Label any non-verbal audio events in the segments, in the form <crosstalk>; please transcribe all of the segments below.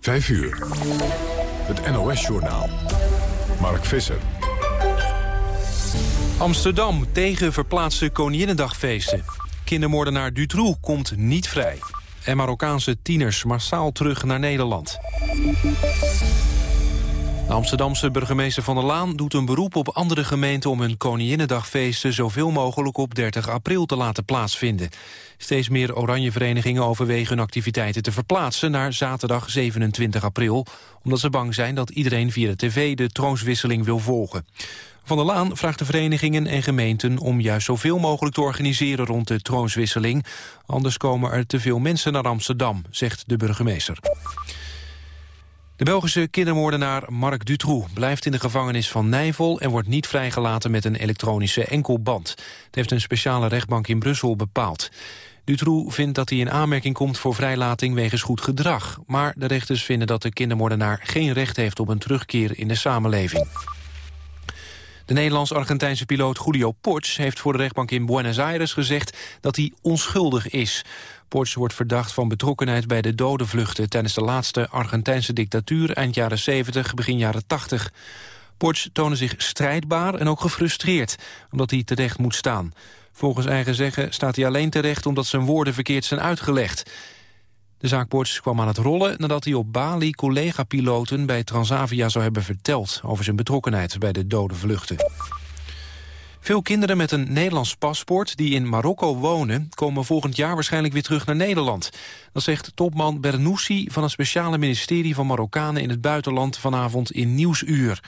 5 uur. Het NOS-journaal. Mark Visser. Amsterdam tegen verplaatste Koninginnedagfeesten. Kindermoordenaar Dutroux komt niet vrij. En Marokkaanse tieners massaal terug naar Nederland. De Amsterdamse burgemeester Van der Laan doet een beroep op andere gemeenten... om hun Koninginnedagfeesten zoveel mogelijk op 30 april te laten plaatsvinden. Steeds meer oranje verenigingen overwegen hun activiteiten te verplaatsen... naar zaterdag 27 april, omdat ze bang zijn dat iedereen via de tv... de troonswisseling wil volgen. Van der Laan vraagt de verenigingen en gemeenten om juist zoveel mogelijk te organiseren rond de troonswisseling. Anders komen er te veel mensen naar Amsterdam, zegt de burgemeester. De Belgische kindermoordenaar Marc Dutroux blijft in de gevangenis van Nijvel... en wordt niet vrijgelaten met een elektronische enkelband. Het heeft een speciale rechtbank in Brussel bepaald. Dutroux vindt dat hij in aanmerking komt voor vrijlating wegens goed gedrag. Maar de rechters vinden dat de kindermoordenaar geen recht heeft op een terugkeer in de samenleving. De Nederlands-Argentijnse piloot Julio Ports heeft voor de rechtbank in Buenos Aires gezegd dat hij onschuldig is. Ports wordt verdacht van betrokkenheid bij de dodenvluchten tijdens de laatste Argentijnse dictatuur eind jaren 70, begin jaren 80. Ports toonde zich strijdbaar en ook gefrustreerd, omdat hij terecht moet staan. Volgens eigen zeggen staat hij alleen terecht omdat zijn woorden verkeerd zijn uitgelegd. De zaak Ports kwam aan het rollen nadat hij op Bali collega-piloten bij Transavia zou hebben verteld over zijn betrokkenheid bij de dode vluchten. Veel kinderen met een Nederlands paspoort die in Marokko wonen... komen volgend jaar waarschijnlijk weer terug naar Nederland. Dat zegt topman Bernoussi van het speciale ministerie van Marokkanen... in het buitenland vanavond in Nieuwsuur.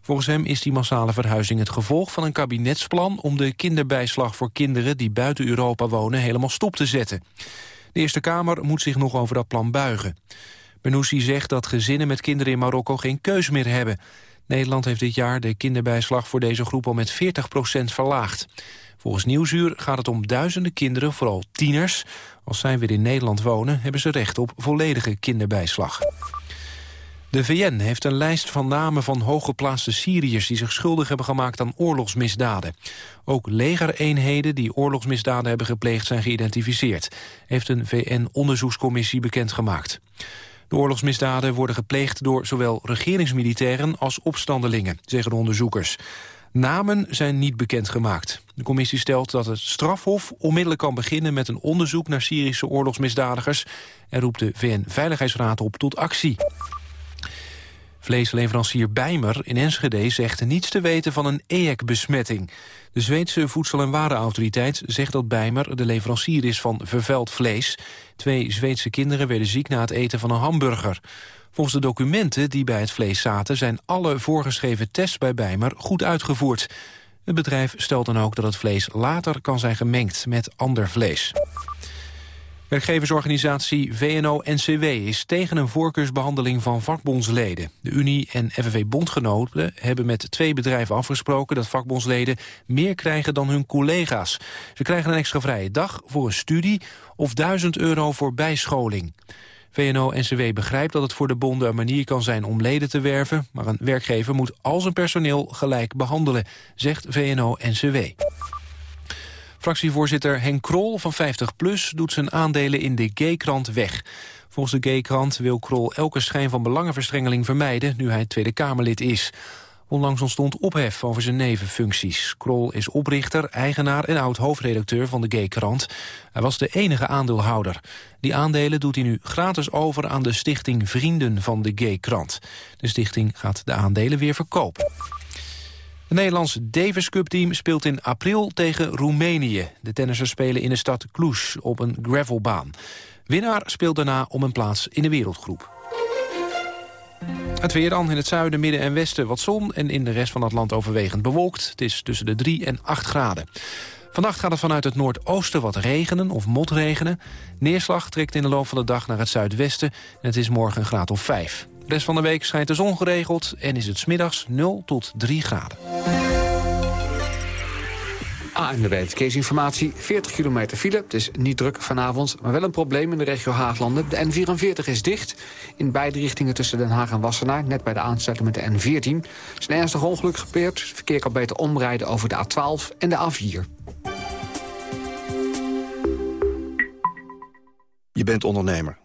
Volgens hem is die massale verhuizing het gevolg van een kabinetsplan... om de kinderbijslag voor kinderen die buiten Europa wonen helemaal stop te zetten. De Eerste Kamer moet zich nog over dat plan buigen. Bernoussi zegt dat gezinnen met kinderen in Marokko geen keus meer hebben. Nederland heeft dit jaar de kinderbijslag voor deze groep al met 40% verlaagd. Volgens Nieuwsuur gaat het om duizenden kinderen, vooral tieners. Als zij weer in Nederland wonen, hebben ze recht op volledige kinderbijslag. De VN heeft een lijst van namen van hooggeplaatste Syriërs... die zich schuldig hebben gemaakt aan oorlogsmisdaden. Ook legereenheden die oorlogsmisdaden hebben gepleegd... zijn geïdentificeerd, heeft een VN-onderzoekscommissie bekendgemaakt. De oorlogsmisdaden worden gepleegd door zowel regeringsmilitairen als opstandelingen, zeggen de onderzoekers. Namen zijn niet bekendgemaakt. De commissie stelt dat het strafhof onmiddellijk kan beginnen met een onderzoek naar Syrische oorlogsmisdadigers en roept de VN-veiligheidsraad op tot actie. Vleesleverancier Bijmer in Enschede zegt niets te weten van een EHEC-besmetting. De Zweedse Voedsel- en Warenautoriteit zegt dat Bijmer de leverancier is van vervuild vlees. Twee Zweedse kinderen werden ziek na het eten van een hamburger. Volgens de documenten die bij het vlees zaten... zijn alle voorgeschreven tests bij Bijmer goed uitgevoerd. Het bedrijf stelt dan ook dat het vlees later kan zijn gemengd met ander vlees. Werkgeversorganisatie VNO-NCW is tegen een voorkeursbehandeling van vakbondsleden. De Unie en FNV-bondgenoten hebben met twee bedrijven afgesproken... dat vakbondsleden meer krijgen dan hun collega's. Ze krijgen een extra vrije dag voor een studie of 1000 euro voor bijscholing. VNO-NCW begrijpt dat het voor de bonden een manier kan zijn om leden te werven... maar een werkgever moet al zijn personeel gelijk behandelen, zegt VNO-NCW. Fractievoorzitter Henk Krol van 50PLUS doet zijn aandelen in de G-krant weg. Volgens de G-krant wil Krol elke schijn van belangenverstrengeling vermijden... nu hij Tweede Kamerlid is. Onlangs ontstond ophef over zijn nevenfuncties. Krol is oprichter, eigenaar en oud-hoofdredacteur van de G-krant. Hij was de enige aandeelhouder. Die aandelen doet hij nu gratis over aan de stichting Vrienden van de G-krant. De stichting gaat de aandelen weer verkopen. Het Nederlandse Davis Cup team speelt in april tegen Roemenië. De tennissers spelen in de stad Cluj op een gravelbaan. Winnaar speelt daarna om een plaats in de wereldgroep. Het weer dan in het zuiden, midden en westen wat zon... en in de rest van het land overwegend bewolkt. Het is tussen de 3 en 8 graden. Vannacht gaat het vanuit het noordoosten wat regenen of motregenen. Neerslag trekt in de loop van de dag naar het zuidwesten... en het is morgen een graad of 5. De rest van de week schijnt de zon geregeld en is het smiddags 0 tot 3 graden. ANWB Verkeersinformatie, 40 kilometer file. Het is niet druk vanavond, maar wel een probleem in de regio Haaglanden. De N44 is dicht in beide richtingen tussen Den Haag en Wassenaar... net bij de aansluiting met de N14. Er is een ernstig ongeluk gebeurd. Het verkeer kan beter omrijden over de A12 en de A4. Je bent ondernemer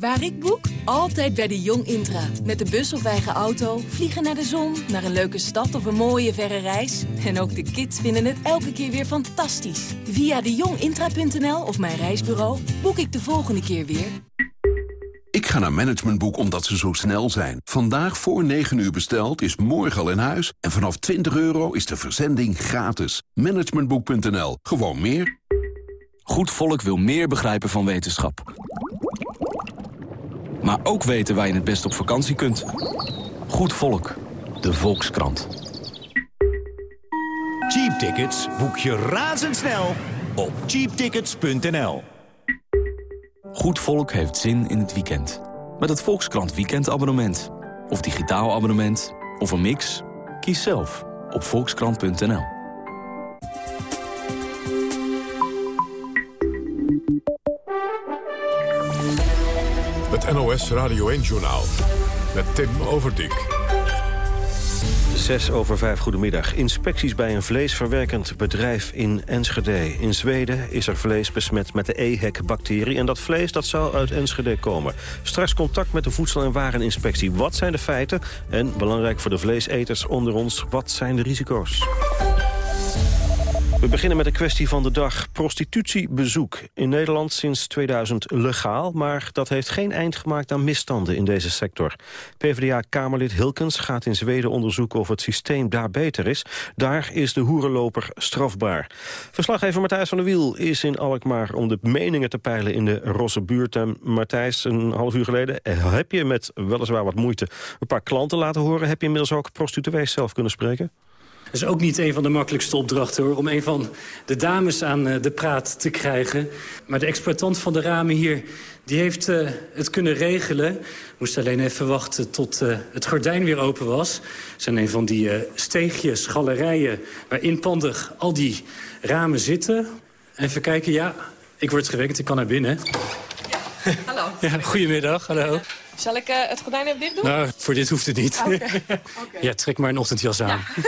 Waar ik boek? Altijd bij de Jong Intra. Met de bus of eigen auto, vliegen naar de zon, naar een leuke stad of een mooie verre reis. En ook de kids vinden het elke keer weer fantastisch. Via de jongintra.nl of mijn reisbureau boek ik de volgende keer weer. Ik ga naar Managementboek omdat ze zo snel zijn. Vandaag voor 9 uur besteld is morgen al in huis. En vanaf 20 euro is de verzending gratis. Managementboek.nl. Gewoon meer. Goed volk wil meer begrijpen van wetenschap. Maar ook weten waar je het best op vakantie kunt. Goed volk. De Volkskrant. Cheap tickets boek je razendsnel op cheaptickets.nl. Goed volk heeft zin in het weekend. Met het Volkskrant weekendabonnement. Of digitaal abonnement. Of een mix. Kies zelf op volkskrant.nl. NOS Radio 1-journaal met Tim Overdijk. 6 over 5, goedemiddag. Inspecties bij een vleesverwerkend bedrijf in Enschede. In Zweden is er vlees besmet met de EHEC-bacterie... en dat vlees dat zou uit Enschede komen. Straks contact met de Voedsel- en Wareninspectie. Wat zijn de feiten? En, belangrijk voor de vleeseters onder ons, wat zijn de risico's? We beginnen met de kwestie van de dag. Prostitutiebezoek. In Nederland sinds 2000 legaal, maar dat heeft geen eind gemaakt aan misstanden in deze sector. PvdA-Kamerlid Hilkens gaat in Zweden onderzoeken of het systeem daar beter is. Daar is de hoerenloper strafbaar. Verslaggever Matthijs van der Wiel is in Alkmaar om de meningen te peilen in de Rosse buurt. En Matthijs, een half uur geleden heb je met weliswaar wat moeite een paar klanten laten horen. Heb je inmiddels ook prostituees zelf kunnen spreken? Dat is ook niet een van de makkelijkste opdrachten, hoor. Om een van de dames aan uh, de praat te krijgen. Maar de exploitant van de ramen hier, die heeft uh, het kunnen regelen. Moest alleen even wachten tot uh, het gordijn weer open was. Het zijn een van die steegjes, galerijen... waar inpandig al die ramen zitten. Even kijken, ja, ik word gewekt, ik kan naar binnen. Ja, hallo. <laughs> Ja, goedemiddag, hallo. Zal ik het gordijn even dicht doen? Nou, voor dit hoeft het niet. Okay. okay. <laughs> Ja, trek maar een ochtendjas aan. Ja.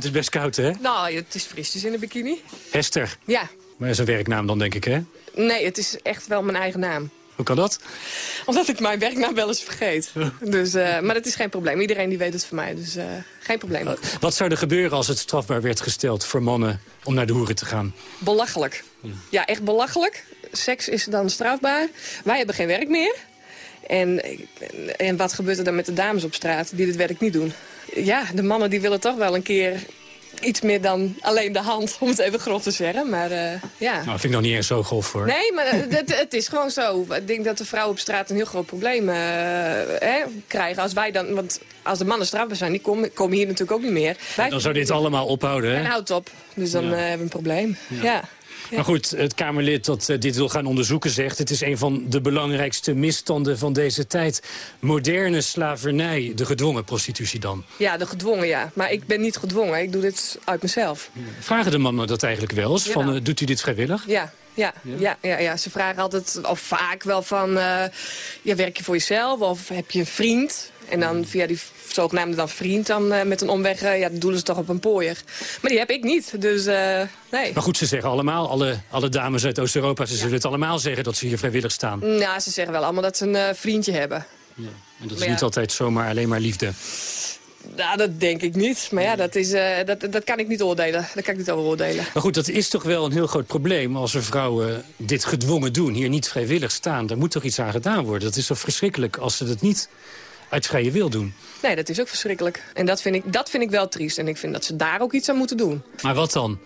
Het is best koud, hè? Nou, het is frisjes in een bikini. Hester? Ja. Maar dat is een werknaam dan, denk ik, hè? Nee, het is echt wel mijn eigen naam. Hoe kan dat? Omdat ik mijn werknaam wel eens vergeet. Dus, uh, maar dat is geen probleem. Iedereen die weet het van mij, dus uh, geen probleem. Uh, wat zou er gebeuren als het strafbaar werd gesteld voor mannen om naar de hoeren te gaan? Belachelijk. Ja, ja echt belachelijk. Seks is dan strafbaar. Wij hebben geen werk meer. En, en wat gebeurt er dan met de dames op straat die dit werk niet doen? Ja, de mannen die willen toch wel een keer iets meer dan alleen de hand, om het even grof te zeggen. Maar uh, ja. Nou, vind ik nog niet eens zo grof hoor. Nee, maar het, het, is gewoon zo. Ik denk dat de vrouwen op straat een heel groot probleem uh, hè, krijgen. Als wij dan, want als de mannen strafbaar zijn, die komen, komen hier natuurlijk ook niet meer. Wij dan zou dit allemaal ophouden, hè? En houdt op. Dus dan ja. uh, hebben we een probleem. ja. ja. Maar goed, het Kamerlid dat uh, dit wil gaan onderzoeken zegt... het is een van de belangrijkste misstanden van deze tijd. Moderne slavernij, de gedwongen prostitutie dan. Ja, de gedwongen, ja. Maar ik ben niet gedwongen, ik doe dit uit mezelf. Vragen de mannen dat eigenlijk wel eens? Ja. Van, uh, doet u dit vrijwillig? Ja, ja, ja, ja, ja, ze vragen altijd, of vaak wel van... Uh, ja, werk je voor jezelf of heb je een vriend? En dan via die zogenaamde dan vriend dan uh, met een omweg... Uh, ja, dan doelen ze toch op een pooier. Maar die heb ik niet, dus uh, nee. Maar goed, ze zeggen allemaal, alle, alle dames uit Oost-Europa... ze ja. zullen het allemaal zeggen dat ze hier vrijwillig staan. Nou, ze zeggen wel allemaal dat ze een vriendje hebben. Ja. En dat is maar niet ja. altijd zomaar alleen maar liefde. Nou, dat denk ik niet. Maar ja, dat, is, uh, dat, dat kan ik niet oordelen. Dat kan ik niet over oordelen. Maar goed, dat is toch wel een heel groot probleem... als er vrouwen dit gedwongen doen, hier niet vrijwillig staan. Daar moet toch iets aan gedaan worden? Dat is toch verschrikkelijk als ze dat niet uit vrije wil doen? Nee, dat is ook verschrikkelijk. En dat vind, ik, dat vind ik wel triest. En ik vind dat ze daar ook iets aan moeten doen. Maar wat dan?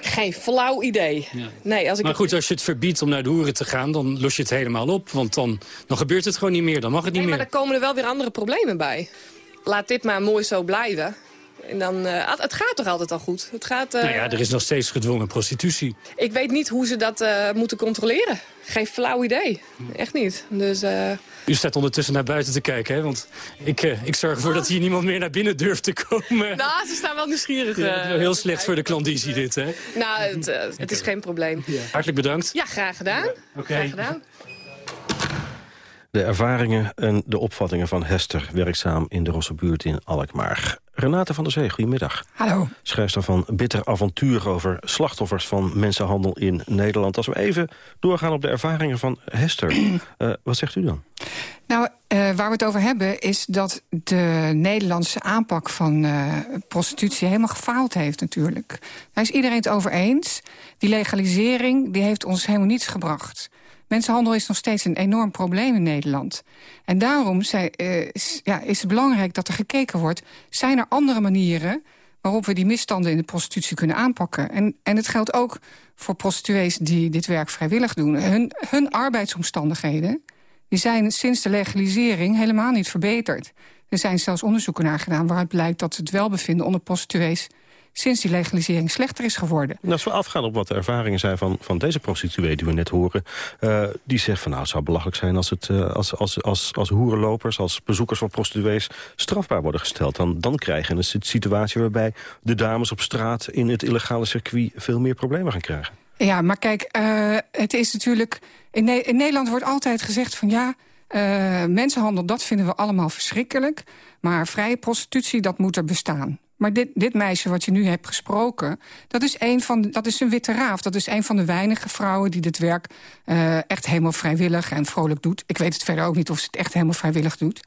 Geen flauw idee. Ja. Nee, als ik maar goed, als je het verbiedt om naar de hoeren te gaan... dan los je het helemaal op. Want dan, dan gebeurt het gewoon niet meer. Dan mag het niet nee, meer. maar dan komen er wel weer andere problemen bij. Laat dit maar mooi zo blijven. En dan, uh, het gaat toch altijd al goed? Het gaat, uh... Nou ja, er is nog steeds gedwongen prostitutie. Ik weet niet hoe ze dat uh, moeten controleren. Geen flauw idee. Echt niet. Dus, U staat ondertussen naar buiten te kijken, hè? Want ik, ik zorg ervoor dat hier niemand meer naar binnen durft te komen. <laughs> Nou, ze staan wel nieuwsgierig. Ja, heel slecht voor de klandizie dit, hè? Nou, het, het is geen probleem. Ja. Hartelijk bedankt. Ja, graag gedaan. Okay. Graag gedaan. De ervaringen en de opvattingen van Hester, werkzaam in de Rossenbuurt in Alkmaar. Renate van der Zee, goedemiddag. Hallo. Schrijfster van Bitter Avontuur over slachtoffers van mensenhandel in Nederland. Als we even doorgaan op de ervaringen van Hester, uh, <clears throat> wat zegt u dan? Nou, uh, waar we het over hebben is dat de Nederlandse aanpak van uh, prostitutie helemaal gefaald heeft natuurlijk. Daar is iedereen het over eens. Die legalisering die heeft ons helemaal niets gebracht. Mensenhandel is nog steeds een enorm probleem in Nederland. En daarom uh, is, ja, is het belangrijk dat er gekeken wordt... zijn er andere manieren waarop we die misstanden in de prostitutie kunnen aanpakken. En, en het geldt ook voor prostituees die dit werk vrijwillig doen. Hun, hun arbeidsomstandigheden die zijn sinds de legalisering helemaal niet verbeterd. Er zijn zelfs onderzoeken naar gedaan waaruit blijkt dat het welbevinden onder prostituees sinds die legalisering slechter is geworden. als we afgaan op wat de ervaringen zijn van, van deze prostituee die we net horen... Uh, die zegt van nou, het zou belachelijk zijn als, het, uh, als, als, als, als hoerenlopers... als bezoekers van prostituees strafbaar worden gesteld. Dan, dan krijgen we een situatie waarbij de dames op straat... in het illegale circuit veel meer problemen gaan krijgen. Ja, maar kijk, uh, het is natuurlijk... In, ne in Nederland wordt altijd gezegd van ja... Uh, mensenhandel, dat vinden we allemaal verschrikkelijk. Maar vrije prostitutie, dat moet er bestaan. Maar dit, dit meisje wat je nu hebt gesproken... Dat is, een van dat is een witte raaf. Dat is een van de weinige vrouwen die dit werk uh, echt helemaal vrijwillig en vrolijk doet. Ik weet het verder ook niet of ze het echt helemaal vrijwillig doet.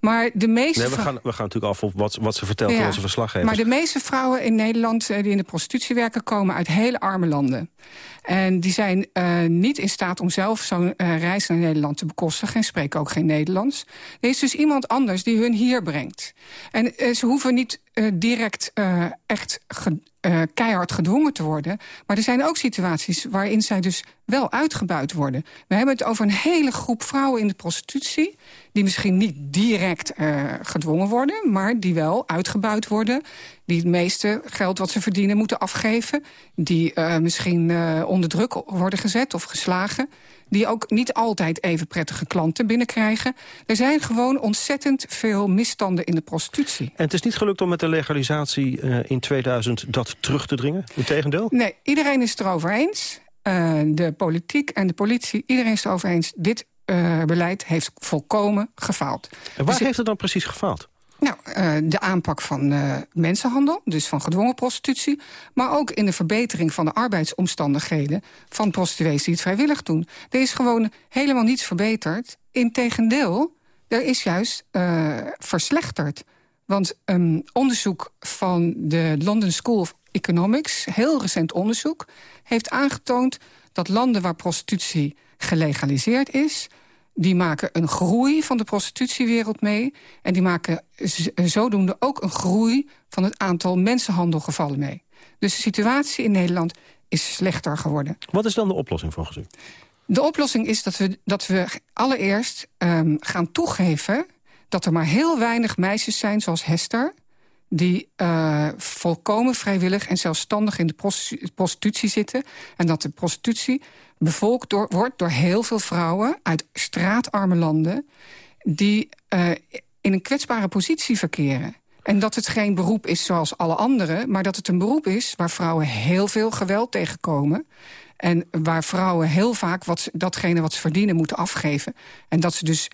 Maar de meeste... Nee, we gaan, we gaan natuurlijk af op wat, wat ze vertelt ja, in onze verslaggevers. Maar de meeste vrouwen in Nederland die in de prostitutie werken... komen uit hele arme landen. En die zijn uh, niet in staat om zelf zo'n uh, reis naar Nederland te bekostigen... en spreken ook geen Nederlands. Er is dus iemand anders die hun hier brengt. En uh, ze hoeven niet direct echt uh, keihard gedwongen te worden. Maar er zijn ook situaties waarin zij dus wel uitgebuit worden. We hebben het over een hele groep vrouwen in de prostitutie... die misschien niet direct uh, gedwongen worden... maar die wel uitgebuit worden. Die het meeste geld wat ze verdienen moeten afgeven. Die uh, misschien onder druk worden gezet of geslagen die ook niet altijd even prettige klanten binnenkrijgen. Er zijn gewoon ontzettend veel misstanden in de prostitutie. En het is niet gelukt om met de legalisatie uh, in 2000 dat terug te dringen? Integendeel? Nee, iedereen is het erover eens. Uh, de politiek en de politie, iedereen is het erover eens. Dit uh, beleid heeft volkomen gefaald. En waar dus heeft het dan precies gefaald? Nou, uh, de aanpak van uh, mensenhandel, dus van gedwongen prostitutie... maar ook in de verbetering van de arbeidsomstandigheden... van prostituees die het vrijwillig doen. Er is gewoon helemaal niets verbeterd. Integendeel, er is juist uh, verslechterd. Want onderzoek van de London School of Economics... heel recent onderzoek, heeft aangetoond... dat landen waar prostitutie gelegaliseerd is die maken een groei van de prostitutiewereld mee... en die maken zodoende ook een groei van het aantal mensenhandelgevallen mee. Dus de situatie in Nederland is slechter geworden. Wat is dan de oplossing volgens u? De oplossing is dat we, dat we allereerst um, gaan toegeven... dat er maar heel weinig meisjes zijn zoals Hester die uh, volkomen vrijwillig en zelfstandig in de prostitutie zitten. En dat de prostitutie bevolkt wordt door heel veel vrouwen uit straatarme landen... die uh, in een kwetsbare positie verkeren. En dat het geen beroep is zoals alle anderen... maar dat het een beroep is waar vrouwen heel veel geweld tegenkomen... en waar vrouwen heel vaak wat, datgene wat ze verdienen moeten afgeven. En dat ze dus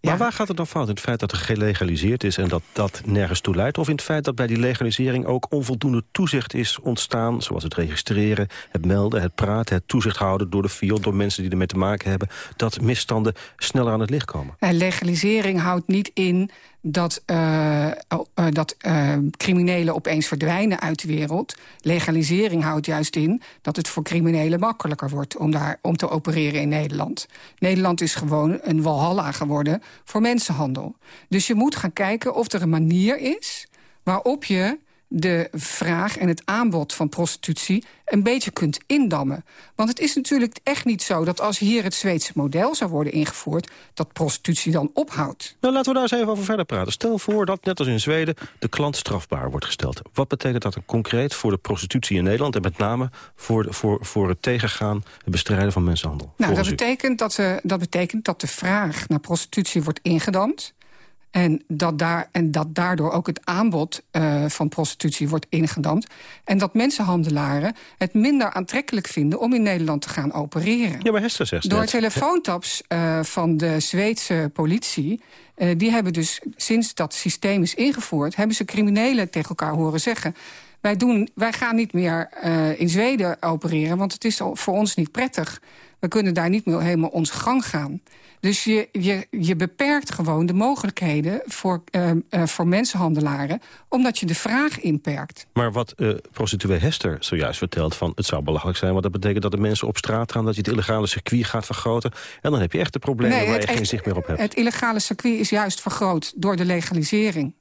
maar ja. waar gaat het dan fout? In het feit dat er gelegaliseerd is en dat dat nergens toe leidt? Of in het feit dat bij die legalisering ook onvoldoende toezicht is ontstaan... zoals het registreren, het melden, het praten, het toezicht houden... door de FIOD, door mensen die ermee te maken hebben... dat misstanden sneller aan het licht komen? En legalisering houdt niet in dat, uh, dat uh, criminelen opeens verdwijnen uit de wereld. Legalisering houdt juist in dat het voor criminelen makkelijker wordt... om, daar, om te opereren in Nederland. Nederland is gewoon een walhalla geworden voor mensenhandel. Dus je moet gaan kijken of er een manier is waarop je de vraag en het aanbod van prostitutie een beetje kunt indammen. Want het is natuurlijk echt niet zo dat als hier het Zweedse model zou worden ingevoerd... dat prostitutie dan ophoudt. Nou, laten we daar eens even over verder praten. Stel voor dat, net als in Zweden, de klant strafbaar wordt gesteld. Wat betekent dat concreet voor de prostitutie in Nederland... en met name voor, de, voor, voor het tegengaan, het bestrijden van mensenhandel? Nou, dat betekent dat, uh, dat betekent dat de vraag naar prostitutie wordt ingedamd. En dat, daar, en dat daardoor ook het aanbod uh, van prostitutie wordt ingedamd. En dat mensenhandelaren het minder aantrekkelijk vinden... om in Nederland te gaan opereren. Ja, maar Hester zegt Door telefoontaps uh, van de Zweedse politie... Uh, die hebben dus, sinds dat systeem is ingevoerd... hebben ze criminelen tegen elkaar horen zeggen... Wij, doen, wij gaan niet meer in Zweden opereren, want het is voor ons niet prettig. We kunnen daar niet meer helemaal onze gang gaan. Dus je, je, je beperkt gewoon de mogelijkheden voor, uh, uh, voor mensenhandelaren... omdat je de vraag inperkt. Maar wat uh, prostituee Hester zojuist vertelt... van het zou belachelijk zijn, want dat betekent dat de mensen op straat gaan... dat je het illegale circuit gaat vergroten. En dan heb je echt de problemen nee, waar je geen zicht meer op hebt. Het illegale circuit is juist vergroot door de legalisering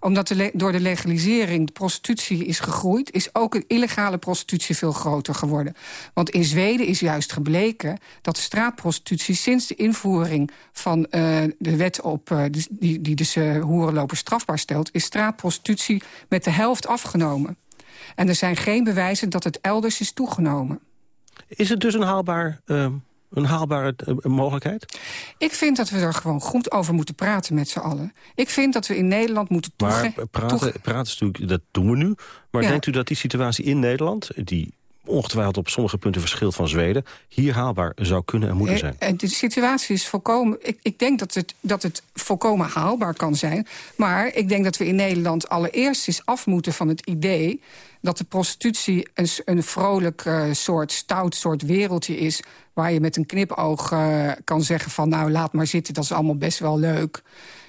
omdat door de legalisering de prostitutie is gegroeid... is ook de illegale prostitutie veel groter geworden. Want in Zweden is juist gebleken dat straatprostitutie... sinds de invoering van uh, de wet op, uh, die, die dus uh, hoerenlopers strafbaar stelt... is straatprostitutie met de helft afgenomen. En er zijn geen bewijzen dat het elders is toegenomen. Is het dus een haalbaar een haalbare uh, mogelijkheid? Ik vind dat we er gewoon goed over moeten praten met z'n allen. Ik vind dat we in Nederland moeten toegeven... Maar praten, praten natuurlijk, dat doen we nu. Maar denkt u dat die situatie in Nederland... die ongetwijfeld op sommige punten verschilt van Zweden... hier haalbaar zou kunnen en moeten zijn? De situatie is volkomen... Ik, ik denk dat het, dat het volkomen haalbaar kan zijn. Maar ik denk dat we in Nederland allereerst eens af moeten van het idee dat de prostitutie een, een vrolijk uh, soort stout soort wereldje is... waar je met een knipoog uh, kan zeggen van nou laat maar zitten, dat is allemaal best wel leuk.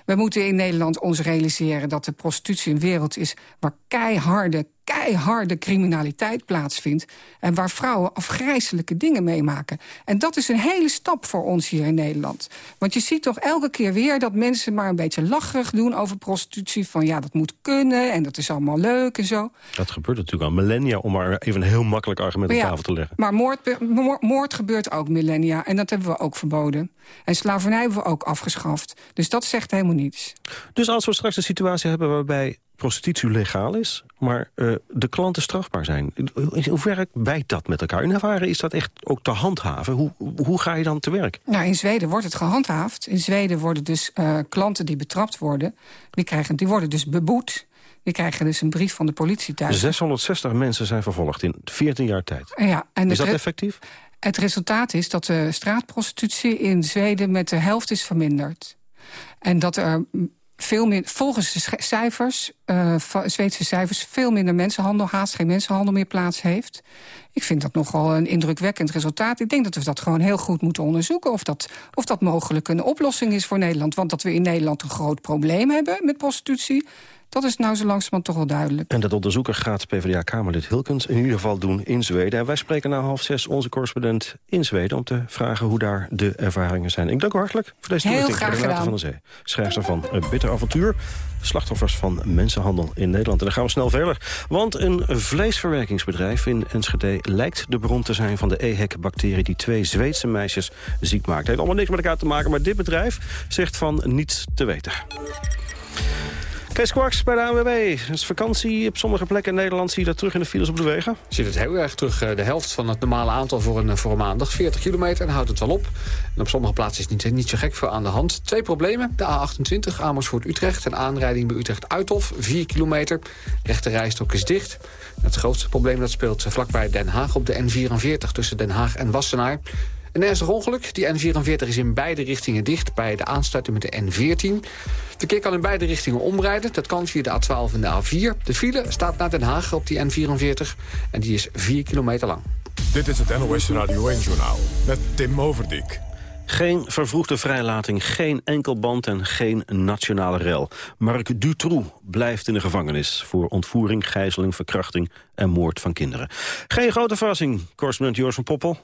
We moeten in Nederland ons realiseren dat de prostitutie een wereld is... waar keiharde, keiharde criminaliteit plaatsvindt... en waar vrouwen afgrijzelijke dingen meemaken. En dat is een hele stap voor ons hier in Nederland. Want je ziet toch elke keer weer dat mensen maar een beetje lacherig doen... over prostitutie, van ja, dat moet kunnen en dat is allemaal leuk en zo. Dat gebeurt natuurlijk al millennia, om maar even een heel makkelijk argument op tafel te leggen. Maar moord, moord, moord gebeurt ook millennia en dat hebben we ook verboden. En slavernij hebben we ook afgeschaft. Dus dat zegt helemaal niets. Dus als we straks een situatie hebben waarbij prostitutie legaal is, maar uh, de klanten strafbaar zijn. In hoeverre bijt dat met elkaar? In hoeverre is dat echt ook te handhaven? Hoe, hoe ga je dan te werk? Nou, in Zweden wordt het gehandhaafd. In Zweden worden dus uh, klanten die betrapt worden, die, krijgen, die worden dus beboet. Die krijgen dus een brief van de politie thuis. 660 mensen zijn vervolgd in 14 jaar tijd. Ja, en is dat effectief? Het resultaat is dat de straatprostitutie in Zweden met de helft is verminderd. En dat er veel meer, volgens de cijfers, uh, Zweedse cijfers... veel minder mensenhandel, haast geen mensenhandel meer plaats heeft. Ik vind dat nogal een indrukwekkend resultaat. Ik denk dat we dat gewoon heel goed moeten onderzoeken... of dat, of dat mogelijk een oplossing is voor Nederland. Want dat we in Nederland een groot probleem hebben met prostitutie... Dat is nou zo langzamerhand toch wel duidelijk. En dat onderzoeker gaat PvdA-Kamerlid Hilkens in ieder geval doen in Zweden. En wij spreken na half zes onze correspondent in Zweden... om te vragen hoe daar de ervaringen zijn. Ik dank u hartelijk voor deze toelichting. Renate van der Zee, schrijfster van Een Bitter Avontuur. Slachtoffers van mensenhandel in Nederland. En dan gaan we snel verder. Want een vleesverwerkingsbedrijf in Enschede lijkt de bron te zijn van de EHEC-bacterie... die twee Zweedse meisjes ziek maakt. Het heeft allemaal niks met elkaar te maken, maar dit bedrijf zegt van niets te weten. Kees Kwarks bij de ANWB. Is vakantie. Op sommige plekken in Nederland zie je dat terug in de files op de wegen. Je ziet het heel erg terug. Eh, de helft van het normale aantal voor een, voor een maandag. 40 kilometer, dan houdt het wel op. En op sommige plaatsen is het niet, niet zo gek voor aan de hand. Twee problemen. De A28 Amersfoort-Utrecht. Een aanrijding bij Utrecht-Uithof. 4 kilometer. Rechte rijstok is dicht. Het grootste probleem dat speelt vlakbij Den Haag op de N44... tussen Den Haag en Wassenaar. Een ernstig ongeluk. Die N44 is in beide richtingen dicht bij de aansluiting met de N14. Verkeer kan in beide richtingen omrijden. Dat kan via de A12 en de A4. De file staat naar Den Haag op die N44 en die is 4 kilometer lang. Dit is het NOS Radio 1-journaal met Tim Overdijk. Geen vervroegde vrijlating, geen enkelband en geen nationale rel. Marc Dutroux blijft in de gevangenis... voor ontvoering, gijzeling, verkrachting en moord van kinderen. Geen grote verrassing, correspondent Joris van Poppel.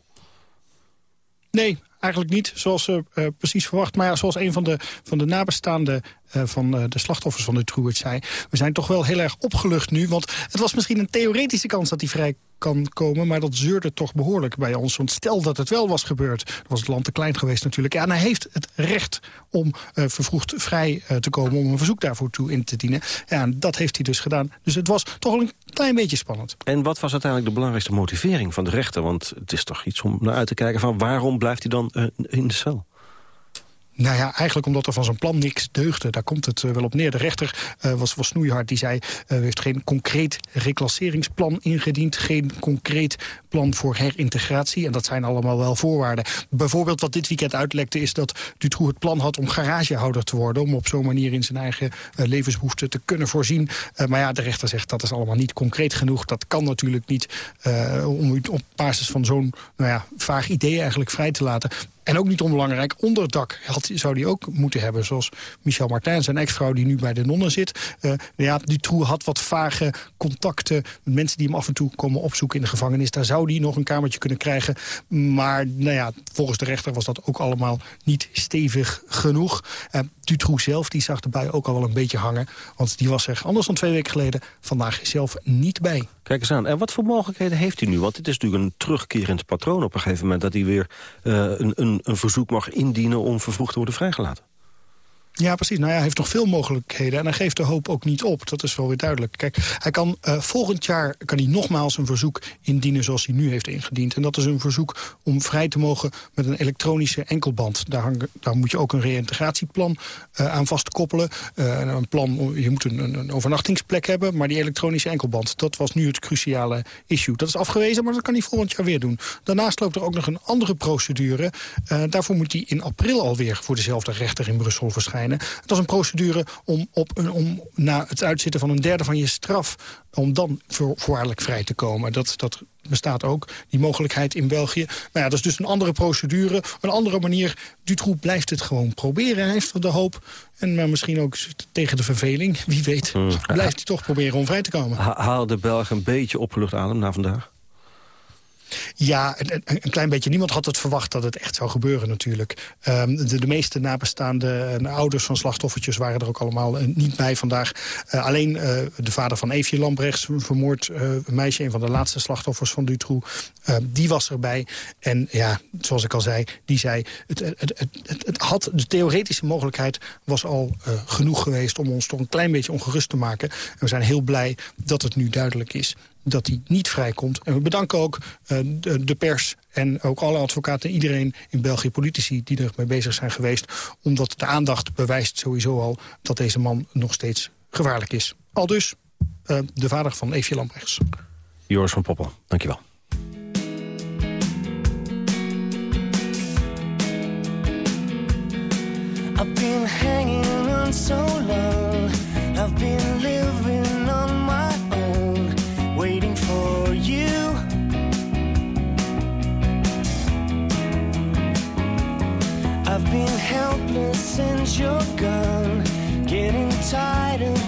Nee, eigenlijk niet zoals ze precies verwacht. Maar ja, zoals een van de, van de nabestaanden van de slachtoffers van de Truwert zei... we zijn toch wel heel erg opgelucht nu. Want het was misschien een theoretische kans dat hij vrij kan komen. Maar dat zeurde toch behoorlijk bij ons. Want stel dat het wel was gebeurd, dan was het land te klein geweest natuurlijk. Ja, en hij heeft het recht om vervroegd vrij te komen... om een verzoek daarvoor toe in te dienen. Ja, en dat heeft hij dus gedaan. Dus het was toch een klein beetje spannend. En wat was uiteindelijk de belangrijkste motivering van de rechter? Want het is toch iets om naar uit te kijken van... waarom blijft hij dan uh, in de cel? Nou ja, eigenlijk omdat er van zijn plan niks deugde. Daar komt het uh, wel op neer. De rechter uh, was, was snoeihard. Die zei, uh, heeft geen concreet reclasseringsplan ingediend. Geen concreet plan voor herintegratie. En dat zijn allemaal wel voorwaarden. Bijvoorbeeld wat dit weekend uitlekte is dat Dutroux het plan had om garagehouder te worden. Om op zo'n manier in zijn eigen levensbehoeften te kunnen voorzien. maar ja, de rechter zegt dat is allemaal niet concreet genoeg. Dat kan natuurlijk niet om u op basis van zo'n nou ja, vaag idee eigenlijk vrij te laten. En ook niet onbelangrijk, onderdak had, zou die ook moeten hebben. Zoals Michel Martin, zijn ex-vrouw die nu bij de nonnen zit. Uh, ja, Dutroux had wat vage contacten met mensen die hem af en toe komen opzoeken in de gevangenis. Daar zou die nog een kamertje kunnen krijgen. Maar nou ja, volgens de rechter was dat ook allemaal niet stevig genoeg. Uh, Dutroux zelf die zag erbij ook al wel een beetje hangen. Want die was er anders dan twee weken geleden vandaag zelf niet bij. Kijk eens aan. En wat voor mogelijkheden heeft hij nu? Want het is natuurlijk een terugkerend patroon op een gegeven moment... dat hij weer uh, een, een, een verzoek mag indienen om vervroegd te worden vrijgelaten. Ja, precies. Nou ja, hij heeft nog veel mogelijkheden. En hij geeft de hoop ook niet op. Dat is wel weer duidelijk. Kijk, hij kan uh, volgend jaar kan hij nogmaals een verzoek indienen zoals hij nu heeft ingediend. En dat is een verzoek om vrij te mogen met een elektronische enkelband. Daar, hang, daar moet je ook een reïntegratieplan uh, aan vastkoppelen. Uh, een plan, je moet een, een, overnachtingsplek hebben. Maar die elektronische enkelband, dat was nu het cruciale issue. Dat is afgewezen, maar dat kan hij volgend jaar weer doen. Daarnaast loopt er ook nog een andere procedure. daarvoor moet hij in april alweer voor dezelfde rechter in Brussel verschijnen. Het was een procedure om, op, om na het uitzitten van een derde van je straf... om dan voor, voorwaardelijk vrij te komen. Dat, dat bestaat ook, die mogelijkheid in België. Nou ja, dat is dus een andere procedure, een andere manier. Dutroux blijft het gewoon proberen. Hij heeft de hoop, en maar misschien ook tegen de verveling, wie weet... Hmm. blijft hij toch proberen om vrij te komen. Haal de Belgen een beetje opgelucht adem na vandaag? Ja, een, klein beetje. Niemand had het verwacht dat het echt zou gebeuren natuurlijk. Um, de, meeste nabestaande uh, ouders van slachtoffertjes waren er ook allemaal uh, niet bij vandaag. Uh, alleen de vader van Eefje Lambrechts, vermoord meisje, een van de laatste slachtoffers van Dutroux, die was erbij. En ja, zoals ik al zei, die zei, het, het, het, het had, de theoretische mogelijkheid was al genoeg geweest om ons toch een klein beetje ongerust te maken. En we zijn heel blij dat het nu duidelijk is dat hij niet vrijkomt. En we bedanken ook uh, de, de, pers en ook alle advocaten... iedereen in België, politici die er mee bezig zijn geweest... omdat de aandacht bewijst sowieso al dat deze man nog steeds gevaarlijk is. Al dus uh, de vader van Eefje Lambrechts. Joris van Poppel, dankjewel. I've been hanging on so long since you're gone, getting of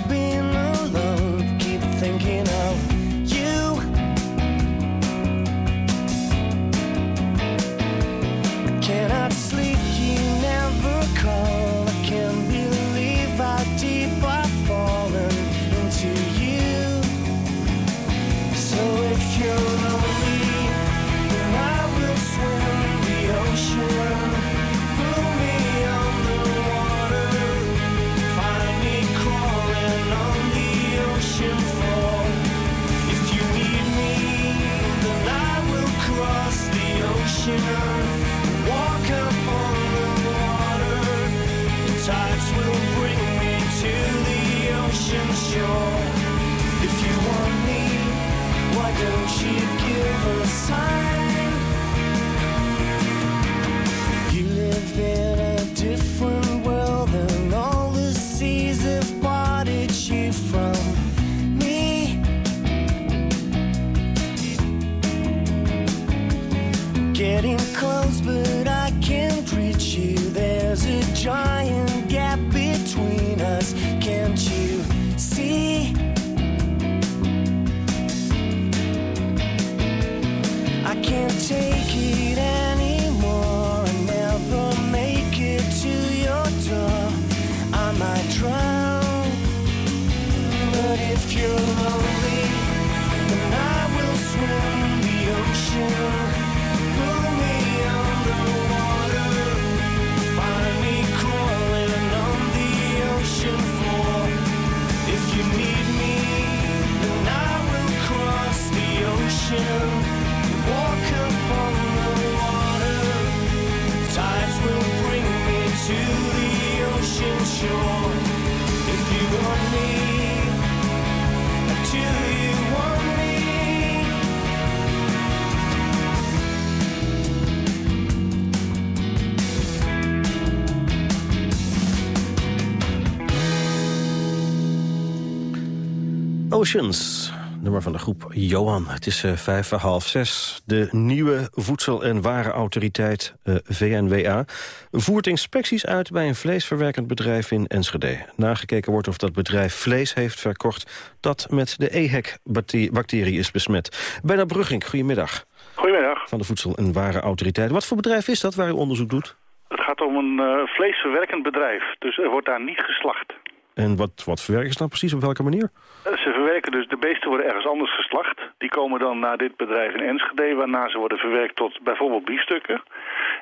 Oceans, nummer van de groep Johan. Het is uh, vijf voor half zes. De nieuwe Voedsel- en Warenautoriteit, uh, VNWA... voert inspecties uit bij een vleesverwerkend bedrijf in Enschede. Nagekeken wordt of dat bedrijf vlees heeft verkocht... dat met de EHEC-bacterie is besmet. Bijna Brugging, goedemiddag. Goedemiddag. Van de Voedsel- en Warenautoriteit. Wat voor bedrijf is dat waar u onderzoek doet? Het gaat om een uh, vleesverwerkend bedrijf, dus er wordt daar niet geslacht. En wat, wat verwerken ze dan precies, op welke manier? Ze verwerken dus, de beesten worden ergens anders geslacht. Die komen dan naar dit bedrijf in Enschede, waarna ze worden verwerkt tot bijvoorbeeld biefstukken.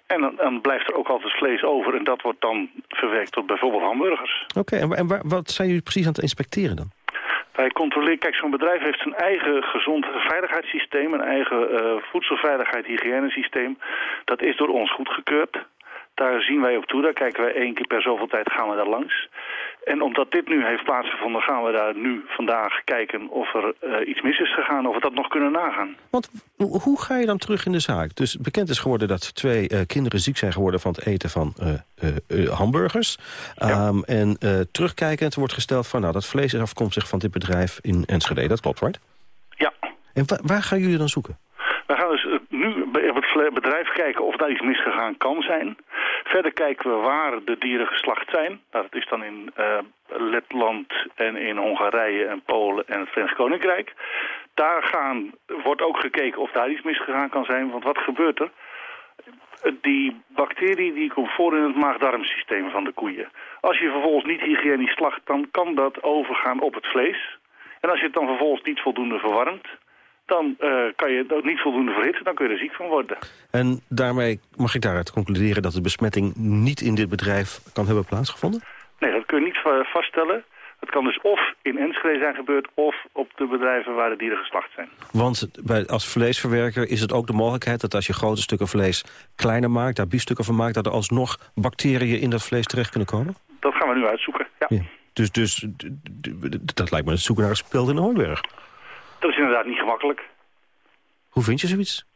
En dan, dan blijft er ook altijd vlees over en dat wordt dan verwerkt tot bijvoorbeeld hamburgers. Oké, okay, en, en wat zijn jullie precies aan het inspecteren dan? Wij controleren, kijk zo'n bedrijf heeft zijn eigen gezond veiligheidssysteem, een eigen uh, voedselveiligheid, hygiënesysteem. Dat is door ons goedgekeurd. Daar zien wij op toe, daar kijken wij één keer per zoveel tijd gaan we daar langs. En omdat dit nu heeft plaatsgevonden, gaan we daar nu vandaag kijken of er uh, iets mis is gegaan, of we dat nog kunnen nagaan. Want hoe ga je dan terug in de zaak? Dus bekend is geworden dat twee uh, kinderen ziek zijn geworden van het eten van uh, hamburgers. Ja. Um, en terugkijkend wordt gesteld van, nou, dat vlees is afkomstig van dit bedrijf in Enschede. Dat klopt, right? Ja. En wa waar gaan jullie dan zoeken? We gaan dus nu op het bedrijf kijken of daar iets misgegaan kan zijn. Verder kijken we waar de dieren geslacht zijn. Nou, dat is dan in uh, Letland en in Hongarije en Polen en het Verenigd Koninkrijk. Daar gaan, wordt ook gekeken of daar iets misgegaan kan zijn. Want wat gebeurt er? Die bacterie die komt voor in het maag-darmsysteem van de koeien. Als je vervolgens niet hygiënisch slacht, dan kan dat overgaan op het vlees. En als je het dan vervolgens niet voldoende verwarmt, dan uh, kan je het ook niet voldoende verhitten, dan kun je er ziek van worden. En daarmee mag ik daaruit concluderen dat de besmetting niet in dit bedrijf kan hebben plaatsgevonden? Nee, dat kun je niet vaststellen. Het kan dus of in Enschede zijn gebeurd of op de bedrijven waar de dieren geslacht zijn. Want bij, als vleesverwerker is het ook de mogelijkheid dat als je grote stukken vlees kleiner maakt, daar biefstukken van maakt, dat er alsnog bacteriën in dat vlees terecht kunnen komen? Dat gaan we nu uitzoeken, ja. ja. Dus, dus dat lijkt me het zoeken naar een speld in Hooiberg. Dat is inderdaad niet gemakkelijk. Hoe vind je zoiets?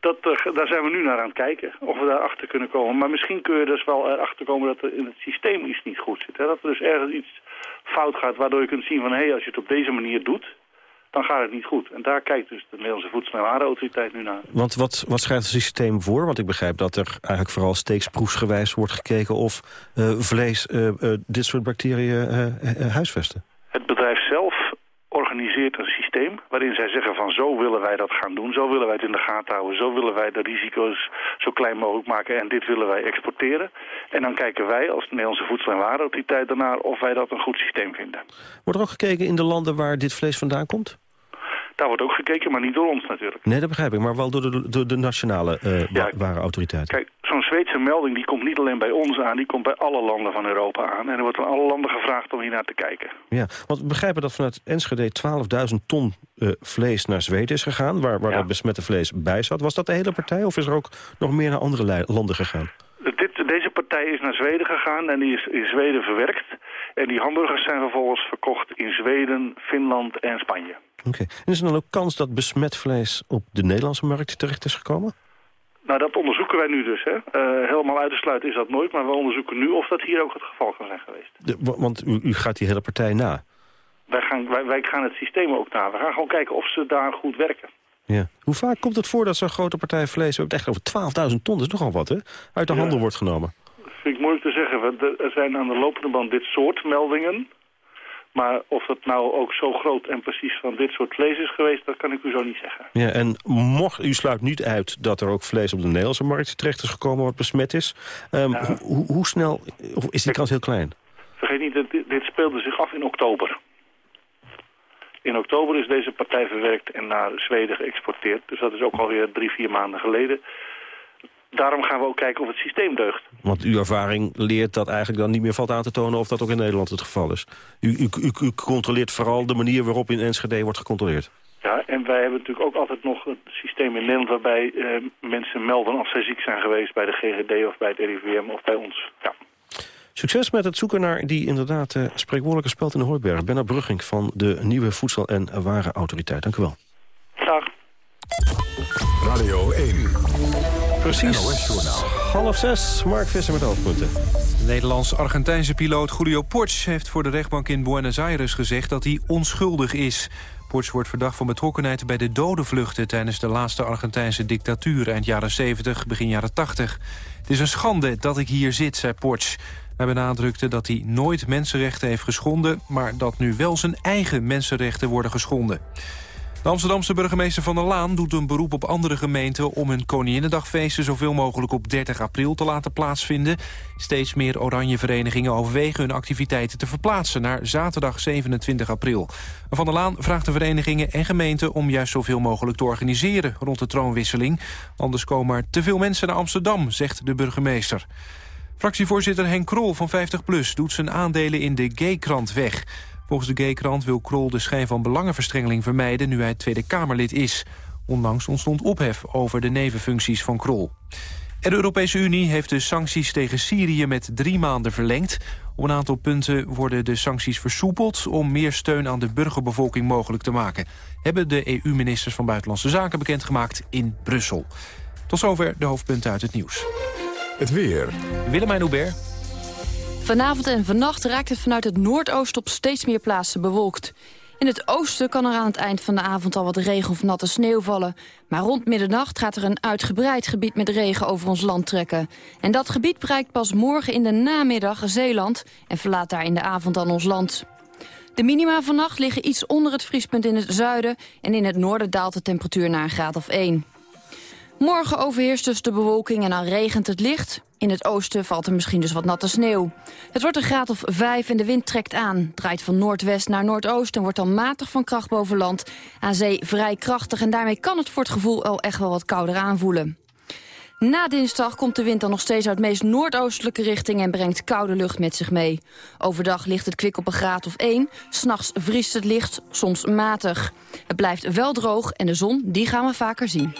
Dat, uh, daar zijn we nu naar aan het kijken, of we daar achter kunnen komen. Maar misschien kun je dus wel erachter komen dat er in het systeem iets niet goed zit. Hè? Dat er dus ergens iets fout gaat, waardoor je kunt zien van... hé, hey, als je het op deze manier doet, dan gaat het niet goed. En daar kijkt dus de Nederlandse Voedsel- en Warenautoriteit nu naar. Want wat, wat schrijft het systeem voor? Want ik begrijp dat er eigenlijk vooral steeksproefsgewijs wordt gekeken... of uh, vlees uh, dit soort bacteriën huisvesten. Het bedrijf waarin zij zeggen van zo willen wij dat gaan doen, zo willen wij het in de gaten houden, zo willen wij de risico's zo klein mogelijk maken en dit willen wij exporteren. En dan kijken wij als Nederlandse Voedsel- en Warenautoriteit daarnaar of wij dat een goed systeem vinden. Wordt er ook gekeken in de landen waar dit vlees vandaan komt? Daar wordt ook gekeken, maar niet door ons natuurlijk. Nee, dat begrijp ik, maar wel door de, door de nationale uh, ja, warenautoriteit. Kijk, zo'n Zweedse melding die komt niet alleen bij ons aan, die komt bij alle landen van Europa aan. En er wordt van alle landen gevraagd om hier naar te kijken. Ja, want we begrijpen dat vanuit Enschede 12.000 ton uh, vlees naar Zweden is gegaan, waar, waar ja. dat besmette vlees bij zat. Was dat de hele partij of is er ook nog meer naar andere landen gegaan? Partij is naar Zweden gegaan en die is in Zweden verwerkt. En die hamburgers zijn vervolgens verkocht in Zweden, Finland en Spanje. Oké. Okay. En is er dan ook kans dat besmet vlees op de Nederlandse markt terecht is gekomen? Nou, dat onderzoeken wij nu dus. Hè. Uh, helemaal uit te sluiten is dat nooit, maar we onderzoeken nu of dat hier ook het geval kan zijn geweest. De, want u, u, gaat die hele partij na? Wij gaan, wij, wij gaan het systeem ook na. We gaan gewoon kijken of ze daar goed werken. Ja. Hoe vaak komt het voor dat zo'n grote partij vlees... we hebben het echt over 12.000 ton, dat is nogal wat, hè? Uit de ja. handel wordt genomen. Dat vind ik moeilijk te zeggen. Er zijn aan de lopende band dit soort meldingen. Maar of het nou ook zo groot en precies van dit soort vlees is geweest... dat kan ik u zo niet zeggen. Ja, en mocht, u sluit niet uit dat er ook vlees op de Nederlandse markt terecht is gekomen... wat besmet is. Um, ja. hoe, hoe, snel is die kans heel klein? Vergeet niet, dit, dit speelde zich af in oktober. In oktober is deze partij verwerkt en naar Zweden geëxporteerd. Dus dat is ook alweer drie, vier maanden geleden. Daarom gaan we ook kijken of het systeem deugt. Want uw ervaring leert dat eigenlijk dan niet meer valt aan te tonen... of dat ook in Nederland het geval is. U, u, u, u controleert vooral de manier waarop in Enschede wordt gecontroleerd. Ja, en wij hebben natuurlijk ook altijd nog een systeem in Nederland... waarbij eh, mensen melden als zij ziek zijn geweest bij de GGD of bij het RIVM of bij ons. Ja. Succes met het zoeken naar die inderdaad uh, spreekwoordelijke speld in de Hooiberg. Benna Brugging van de nieuwe Voedsel- en Warenautoriteit. Dank u wel. Dag. Radio 1. Precies. Half zes, Mark Visser met hoofdpunten. De Nederlands-Argentijnse piloot Julio Porch heeft voor de rechtbank in Buenos Aires gezegd dat hij onschuldig is. Porch wordt verdacht van betrokkenheid bij de dodenvluchten tijdens de laatste Argentijnse dictatuur eind jaren 70, begin jaren 80. Het is een schande dat ik hier zit, zei Porch. Hij benadrukte dat hij nooit mensenrechten heeft geschonden... maar dat nu wel zijn eigen mensenrechten worden geschonden. De Amsterdamse burgemeester Van der Laan doet een beroep op andere gemeenten... om hun Koninginnedagfeesten zoveel mogelijk op 30 april te laten plaatsvinden. Steeds meer oranje verenigingen overwegen hun activiteiten te verplaatsen... naar zaterdag 27 april. Van der Laan vraagt de verenigingen en gemeenten... om juist zoveel mogelijk te organiseren rond de troonwisseling. Anders komen er te veel mensen naar Amsterdam, zegt de burgemeester. Fractievoorzitter Henk Krol van 50PLUS doet zijn aandelen in de Gay-krant weg. Volgens de Gay-krant wil Krol de schijn van belangenverstrengeling vermijden... nu hij Tweede Kamerlid is. Onlangs ontstond ophef over de nevenfuncties van Krol. En de Europese Unie heeft de sancties tegen Syrië met drie maanden verlengd. Op een aantal punten worden de sancties versoepeld... om meer steun aan de burgerbevolking mogelijk te maken. Hebben de EU-ministers van Buitenlandse Zaken bekendgemaakt in Brussel. Tot zover de hoofdpunten uit het nieuws. Het weer. Willemijn Hubert. Vanavond en vannacht raakt het vanuit het noordoosten op steeds meer plaatsen bewolkt. In het oosten kan er aan het eind van de avond al wat regen of natte sneeuw vallen. Maar rond middernacht gaat er een uitgebreid gebied met regen over ons land trekken. En dat gebied bereikt pas morgen in de namiddag Zeeland... en verlaat daar in de avond dan ons land. De minima vannacht liggen iets onder het vriespunt in het zuiden... en in het noorden daalt de temperatuur naar een graad of 1. Morgen overheerst dus de bewolking en dan regent het licht. In het oosten valt er misschien dus wat natte sneeuw. Het wordt een graad of 5 en de wind trekt aan. Draait van noordwest naar noordoost en wordt dan matig van kracht boven land. Aan zee vrij krachtig en daarmee kan het voor het gevoel al echt wel wat kouder aanvoelen. Na dinsdag komt de wind dan nog steeds uit meest noordoostelijke richting... en brengt koude lucht met zich mee. Overdag ligt het kwik op een graad of 1. S'nachts vriest het licht, soms matig. Het blijft wel droog en de zon, die gaan we vaker zien.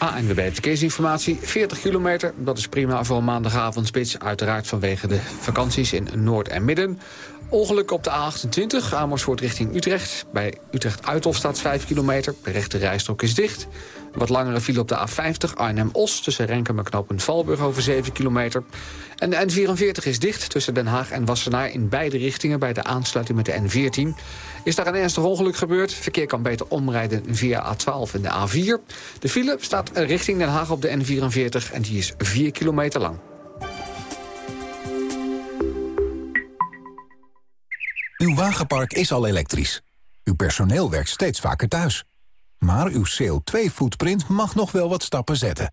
ANWB Verkeersinformatie, 40 kilometer. Dat is prima voor maandagavondspits. Uiteraard vanwege de vakanties in Noord en Midden. Ongeluk op de A28, Amersfoort richting Utrecht. Bij Utrecht-Uithof staat 5 kilometer. De rechte rijstrook is dicht. Wat langere file op de A50 Arnhem-Os... tussen Renkum en knooppunt Valburg over 7 kilometer. En de N44 is dicht tussen Den Haag en Wassenaar... in beide richtingen bij de aansluiting met de N14. Is daar een ernstig ongeluk gebeurd? Verkeer kan beter omrijden via A12 en de A4. De file staat richting Den Haag op de N44 en die is 4 kilometer lang. Uw wagenpark is al elektrisch. Uw personeel werkt steeds vaker thuis. Maar uw CO2-footprint mag nog wel wat stappen zetten.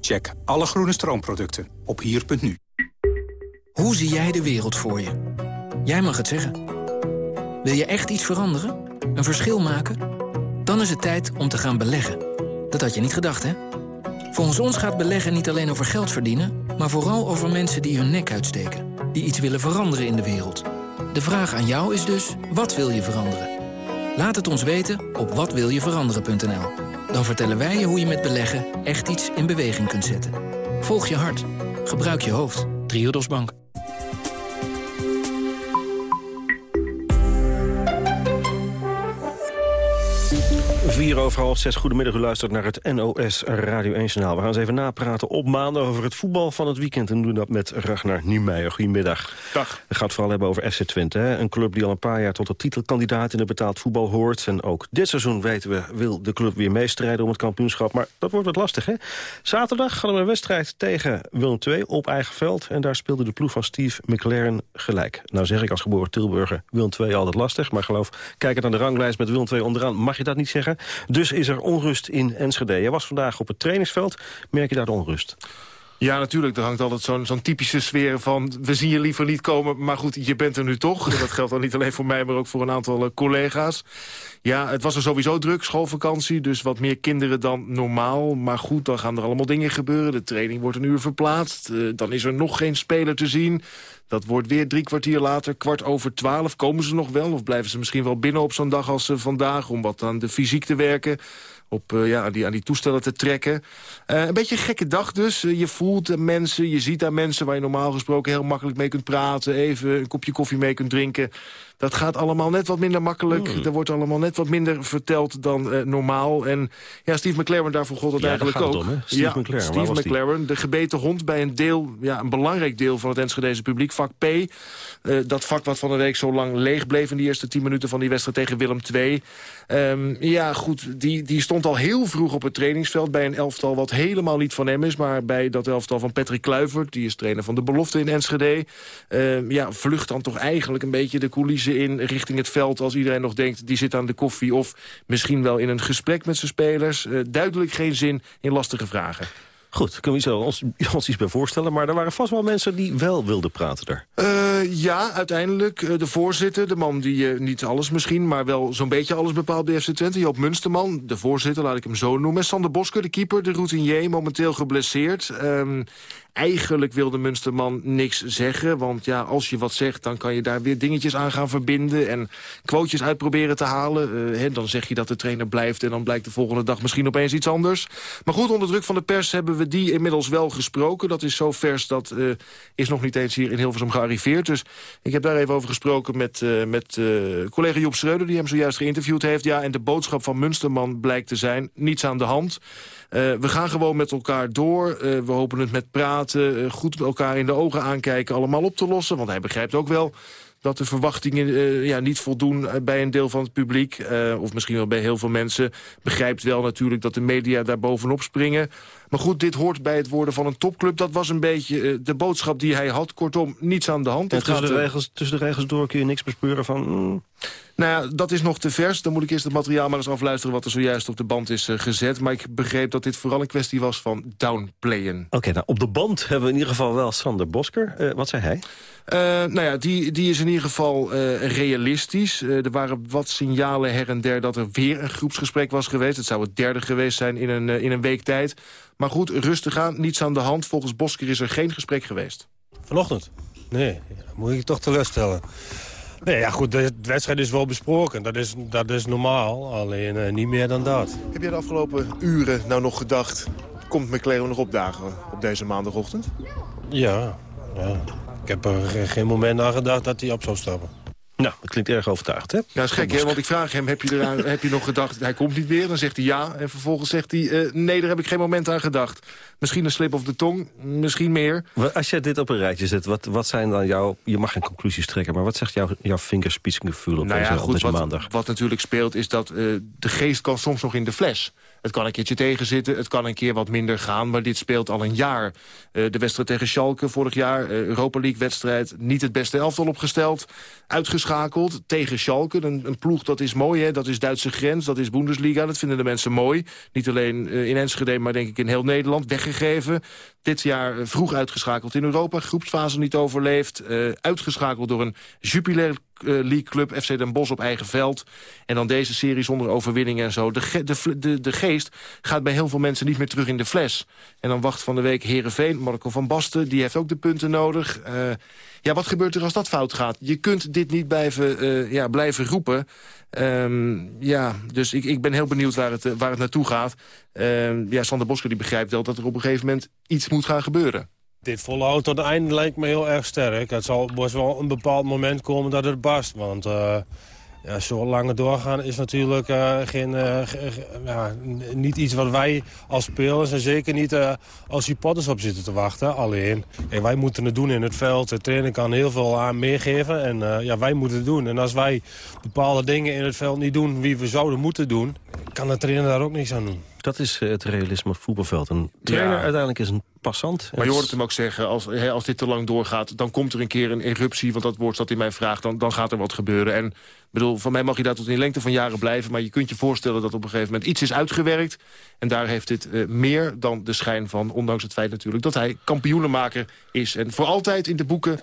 Check alle groene stroomproducten op hier.nu. Hoe zie jij de wereld voor je? Jij mag het zeggen. Wil je echt iets veranderen? Een verschil maken? Dan is het tijd om te gaan beleggen. Dat had je niet gedacht, hè? Volgens ons gaat beleggen niet alleen over geld verdienen... maar vooral over mensen die hun nek uitsteken. Die iets willen veranderen in de wereld. De vraag aan jou is dus, wat wil je veranderen? Laat het ons weten op watwiljeveranderen.nl. Dan vertellen wij je hoe je met beleggen echt iets in beweging kunt zetten. Volg je hart. Gebruik je hoofd. Triodos Bank. 4 over half 6. Goedemiddag, u luistert naar het NOS Radio 1 Journaal. We gaan eens even napraten op maandag over het voetbal van het weekend. En doen dat met Ragnar Niemeyer. Goedemiddag. Dag. We gaan het vooral hebben over FC Twente. Hè? Een club die al een paar jaar tot de titelkandidaat in het betaald voetbal hoort. En ook dit seizoen, weten we, wil de club weer meestrijden om het kampioenschap. Maar dat wordt wat lastig, hè? Zaterdag hadden we een wedstrijd tegen Willem II op eigen veld. En daar speelde de ploeg van Steve McLaren gelijk. Nou zeg ik als geboren Tilburger Willem II altijd lastig. Maar geloof, kijkend naar de ranglijst met Willem II onderaan... mag je dat niet zeggen. Dus is er onrust in Enschede. Jij was vandaag op het trainingsveld. Merk je daar de onrust? Ja, natuurlijk. Er hangt altijd zo'n zo'n typische sfeer van... we zien je liever niet komen, maar goed, je bent er nu toch. Dat geldt dan niet alleen voor mij, maar ook voor een aantal uh, collega's. Ja, het was er sowieso druk, schoolvakantie. Dus wat meer kinderen dan normaal. Maar goed, dan gaan er allemaal dingen gebeuren. De training wordt een uur verplaatst. Uh, dan is er nog geen speler te zien. Dat wordt weer drie kwartier later, kwart over twaalf. Komen ze nog wel of blijven ze misschien wel binnen op zo'n dag als uh, vandaag... om wat aan de fysiek te werken? Op uh, ja, die, aan die toestellen te trekken. Uh, een beetje een gekke dag dus. Uh, je voelt mensen, je ziet daar mensen waar je normaal gesproken heel makkelijk mee kunt praten. Even een kopje koffie mee kunt drinken. Dat gaat allemaal net wat minder makkelijk. Mm. Er wordt allemaal net wat minder verteld dan uh, normaal. En ja, Steve McLaren, daarvoor god het ja, eigenlijk ook. Om, Steve ja, McLaren, Steve McLaren de gebeten hond bij een deel, ja, een belangrijk deel van het Enschedeze publiek. Vak P, uh, dat vak wat van de week zo lang leeg bleef... in die eerste tien minuten van die wedstrijd tegen Willem II. Um, ja, goed, die, die stond al heel vroeg op het trainingsveld... bij een elftal wat helemaal niet van hem is... maar bij dat elftal van Patrick Kluivert... die is trainer van de belofte in Enschede. Uh, ja, vlucht dan toch eigenlijk een beetje de coulissen in... richting het veld als iedereen nog denkt... die zit aan de koffie of misschien wel in een gesprek met zijn spelers. Uh, duidelijk geen zin in lastige vragen. Goed, kunnen we zo ons, <laughs> ons iets bij voorstellen. Maar er waren vast wel mensen die wel wilden praten daar. Uh, ja, uiteindelijk. Uh, de voorzitter, de man die niet alles misschien... maar wel zo'n beetje alles bepaalt bij FC Twente. Joop Munsterman, de voorzitter, laat ik hem zo noemen. Sander Bosker, de keeper, de routinier, momenteel geblesseerd. Um, Eigenlijk wilde Munsterman niks zeggen. Want ja, als je wat zegt, dan kan je daar weer dingetjes aan gaan verbinden... en quotejes uitproberen te halen. Uh, he, dan zeg je dat de trainer blijft en dan blijkt de volgende dag misschien opeens iets anders. Maar goed, onder druk van de pers hebben we die inmiddels wel gesproken. Dat is zo vers, dat uh, is nog niet eens hier in Hilversum gearriveerd. Dus ik heb daar even over gesproken met, uh, met collega Job Schreuder... die hem zojuist geïnterviewd heeft. Ja, en de boodschap van Munsterman blijkt te zijn, niets aan de hand... Uh, we gaan gewoon met elkaar door. Uh, we hopen het met praten, uh, goed elkaar in de ogen aankijken... allemaal op te lossen, want hij begrijpt ook wel dat de verwachtingen ja, niet voldoen bij een deel van het publiek. Of misschien wel bij heel veel mensen. Begrijpt wel natuurlijk dat de media daar bovenop springen. Maar goed, dit hoort bij het worden van een topclub. Dat was een beetje uh, de boodschap die hij had. Kortom, niets aan de hand. En tussen, gaat, de regels, tussen de regels door kun je niks bespeuren van... Mm. Nou ja, dat is nog te vers. Dan moet ik eerst het materiaal maar eens afluisteren... wat er zojuist op de band is uh, gezet. Maar ik begreep dat dit vooral een kwestie was van downplayen. Oké, okay, nou op de band hebben we in ieder geval wel Sander Bosker. Uh, wat zei hij? Uh, nou ja, die, die is in ieder geval uh, realistisch. Uh, er waren wat signalen her en der dat er weer een groepsgesprek was geweest. Het zou het derde geweest zijn in een, in een week tijd. Maar goed, rustig aan, niets aan de hand. Volgens Bosker is er geen gesprek geweest. Vanochtend? Nee, moet ik toch teleurstellen. Nee, ja goed, de wedstrijd is wel besproken. Dat is, dat is normaal, alleen uh, niet meer dan dat. Heb jij de afgelopen uren nou nog gedacht... komt McLaren nog opdagen op deze maandagochtend? Ja, ja. Ik heb er geen moment aan gedacht dat hij op zou stappen. Nou, dat klinkt erg overtuigd, hè? Ja, dat is gek, hè? Want ik vraag hem, heb je, eraan, <laughs> heb je nog gedacht, hij komt niet weer? Dan zegt hij ja. En vervolgens zegt hij, uh, nee, daar heb ik geen moment aan gedacht. Misschien een slip of de tong, misschien meer. Als je dit op een rijtje zet, wat, wat zijn dan jouw... Je mag geen conclusies trekken, maar wat zegt jouw, jouw vingerspitsengevoel op, nou ja, deze, goed, deze wat, maandag? Wat natuurlijk speelt, is dat uh, de geest kan soms nog in de fles. Het kan een keertje tegenzitten, het kan een keer wat minder gaan... maar dit speelt al een jaar. Uh, de wedstrijd tegen Schalke vorig jaar, uh, Europa League-wedstrijd... niet het beste elftal opgesteld, uitgeschakeld tegen Schalke. Een, een ploeg, dat is mooi, hè? dat is Duitse grens, dat is Bundesliga. Dat vinden de mensen mooi. Niet alleen in Enschede, maar denk ik in heel Nederland. Weggegeven. Dit jaar vroeg uitgeschakeld in Europa. Groepsfase niet overleefd. uitgeschakeld door een Jupiler League Club, FC Den Bosch op eigen veld. En dan deze serie zonder overwinningen en zo. De, de, de, geest gaat bij heel veel mensen niet meer terug in de fles. En dan wacht van de week Herenveen, Marco van Basten, die heeft ook de punten nodig. Ja, wat gebeurt er als dat fout gaat? Je kunt dit niet blijven, uh, ja, blijven roepen. Um, ja, dus ik, ik ben heel benieuwd waar het, waar het naartoe gaat. Um, ja, Sander Bosker die begrijpt wel dat er op een gegeven moment iets moet gaan gebeuren. Dit volhouden tot het einde lijkt me heel erg sterk. Het zal best wel een bepaald moment komen dat het barst. Want uh, Ja, zo langer doorgaan is natuurlijk uh, geen, uh, ja, niet iets wat wij als spelers... en zeker niet uh, als supporters op zitten te wachten. Alleen, hey, wij moeten het doen in het veld. De trainer kan heel veel aan meegeven en ja, wij moeten het doen. En als wij bepaalde dingen in het veld niet doen wie we zouden moeten doen... kan de trainer daar ook niks aan doen. Dat is het realisme op het voetbalveld. Een trainer uiteindelijk is een passant. Maar je hoort het hem ook zeggen, als, als dit te lang doorgaat... dan komt er een keer een eruptie, want dat woord staat in mijn vraag... dan, dan gaat er wat gebeuren. En bedoel, van mij mag je daar tot in lengte van jaren blijven... maar je kunt je voorstellen dat op een gegeven moment iets is uitgewerkt... en daar heeft dit uh, meer dan de schijn van, ondanks het feit natuurlijk... dat hij kampioenenmaker is. En voor altijd in de boeken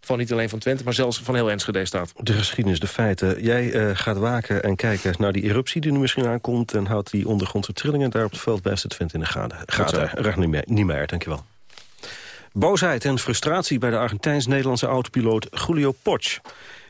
van niet alleen van Twente, maar zelfs van heel Enschede staat. De geschiedenis, de feiten. Jij uh, gaat waken en kijken naar die eruptie die nu misschien aankomt... en houdt die ondergrondse trillingen daar op het veld bij Twente in de gaten. Gaten, Ragnar Niemeyer, dankjewel. Boosheid en frustratie bij de Argentijns-Nederlandse autopiloot Julio Potsch.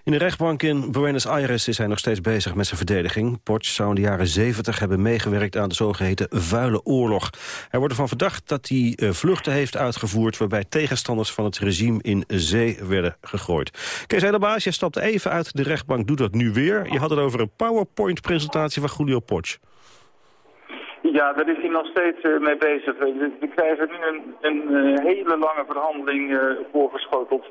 In de rechtbank in Buenos Aires is hij nog steeds bezig met zijn verdediging. Potsch zou in de jaren 70 hebben meegewerkt aan de zogeheten vuile oorlog. Hij wordt ervan verdacht dat hij eh, vluchten heeft uitgevoerd... waarbij tegenstanders van het regime in zee werden gegooid. Kees Heidelbaas, je stapte even uit de rechtbank, doet dat nu weer. Je had het over een PowerPoint-presentatie van Julio Potsch. Ja, daar is hij nog steeds uh, mee bezig. We krijgen nu een, een uh, hele lange verhandeling voorgeschoteld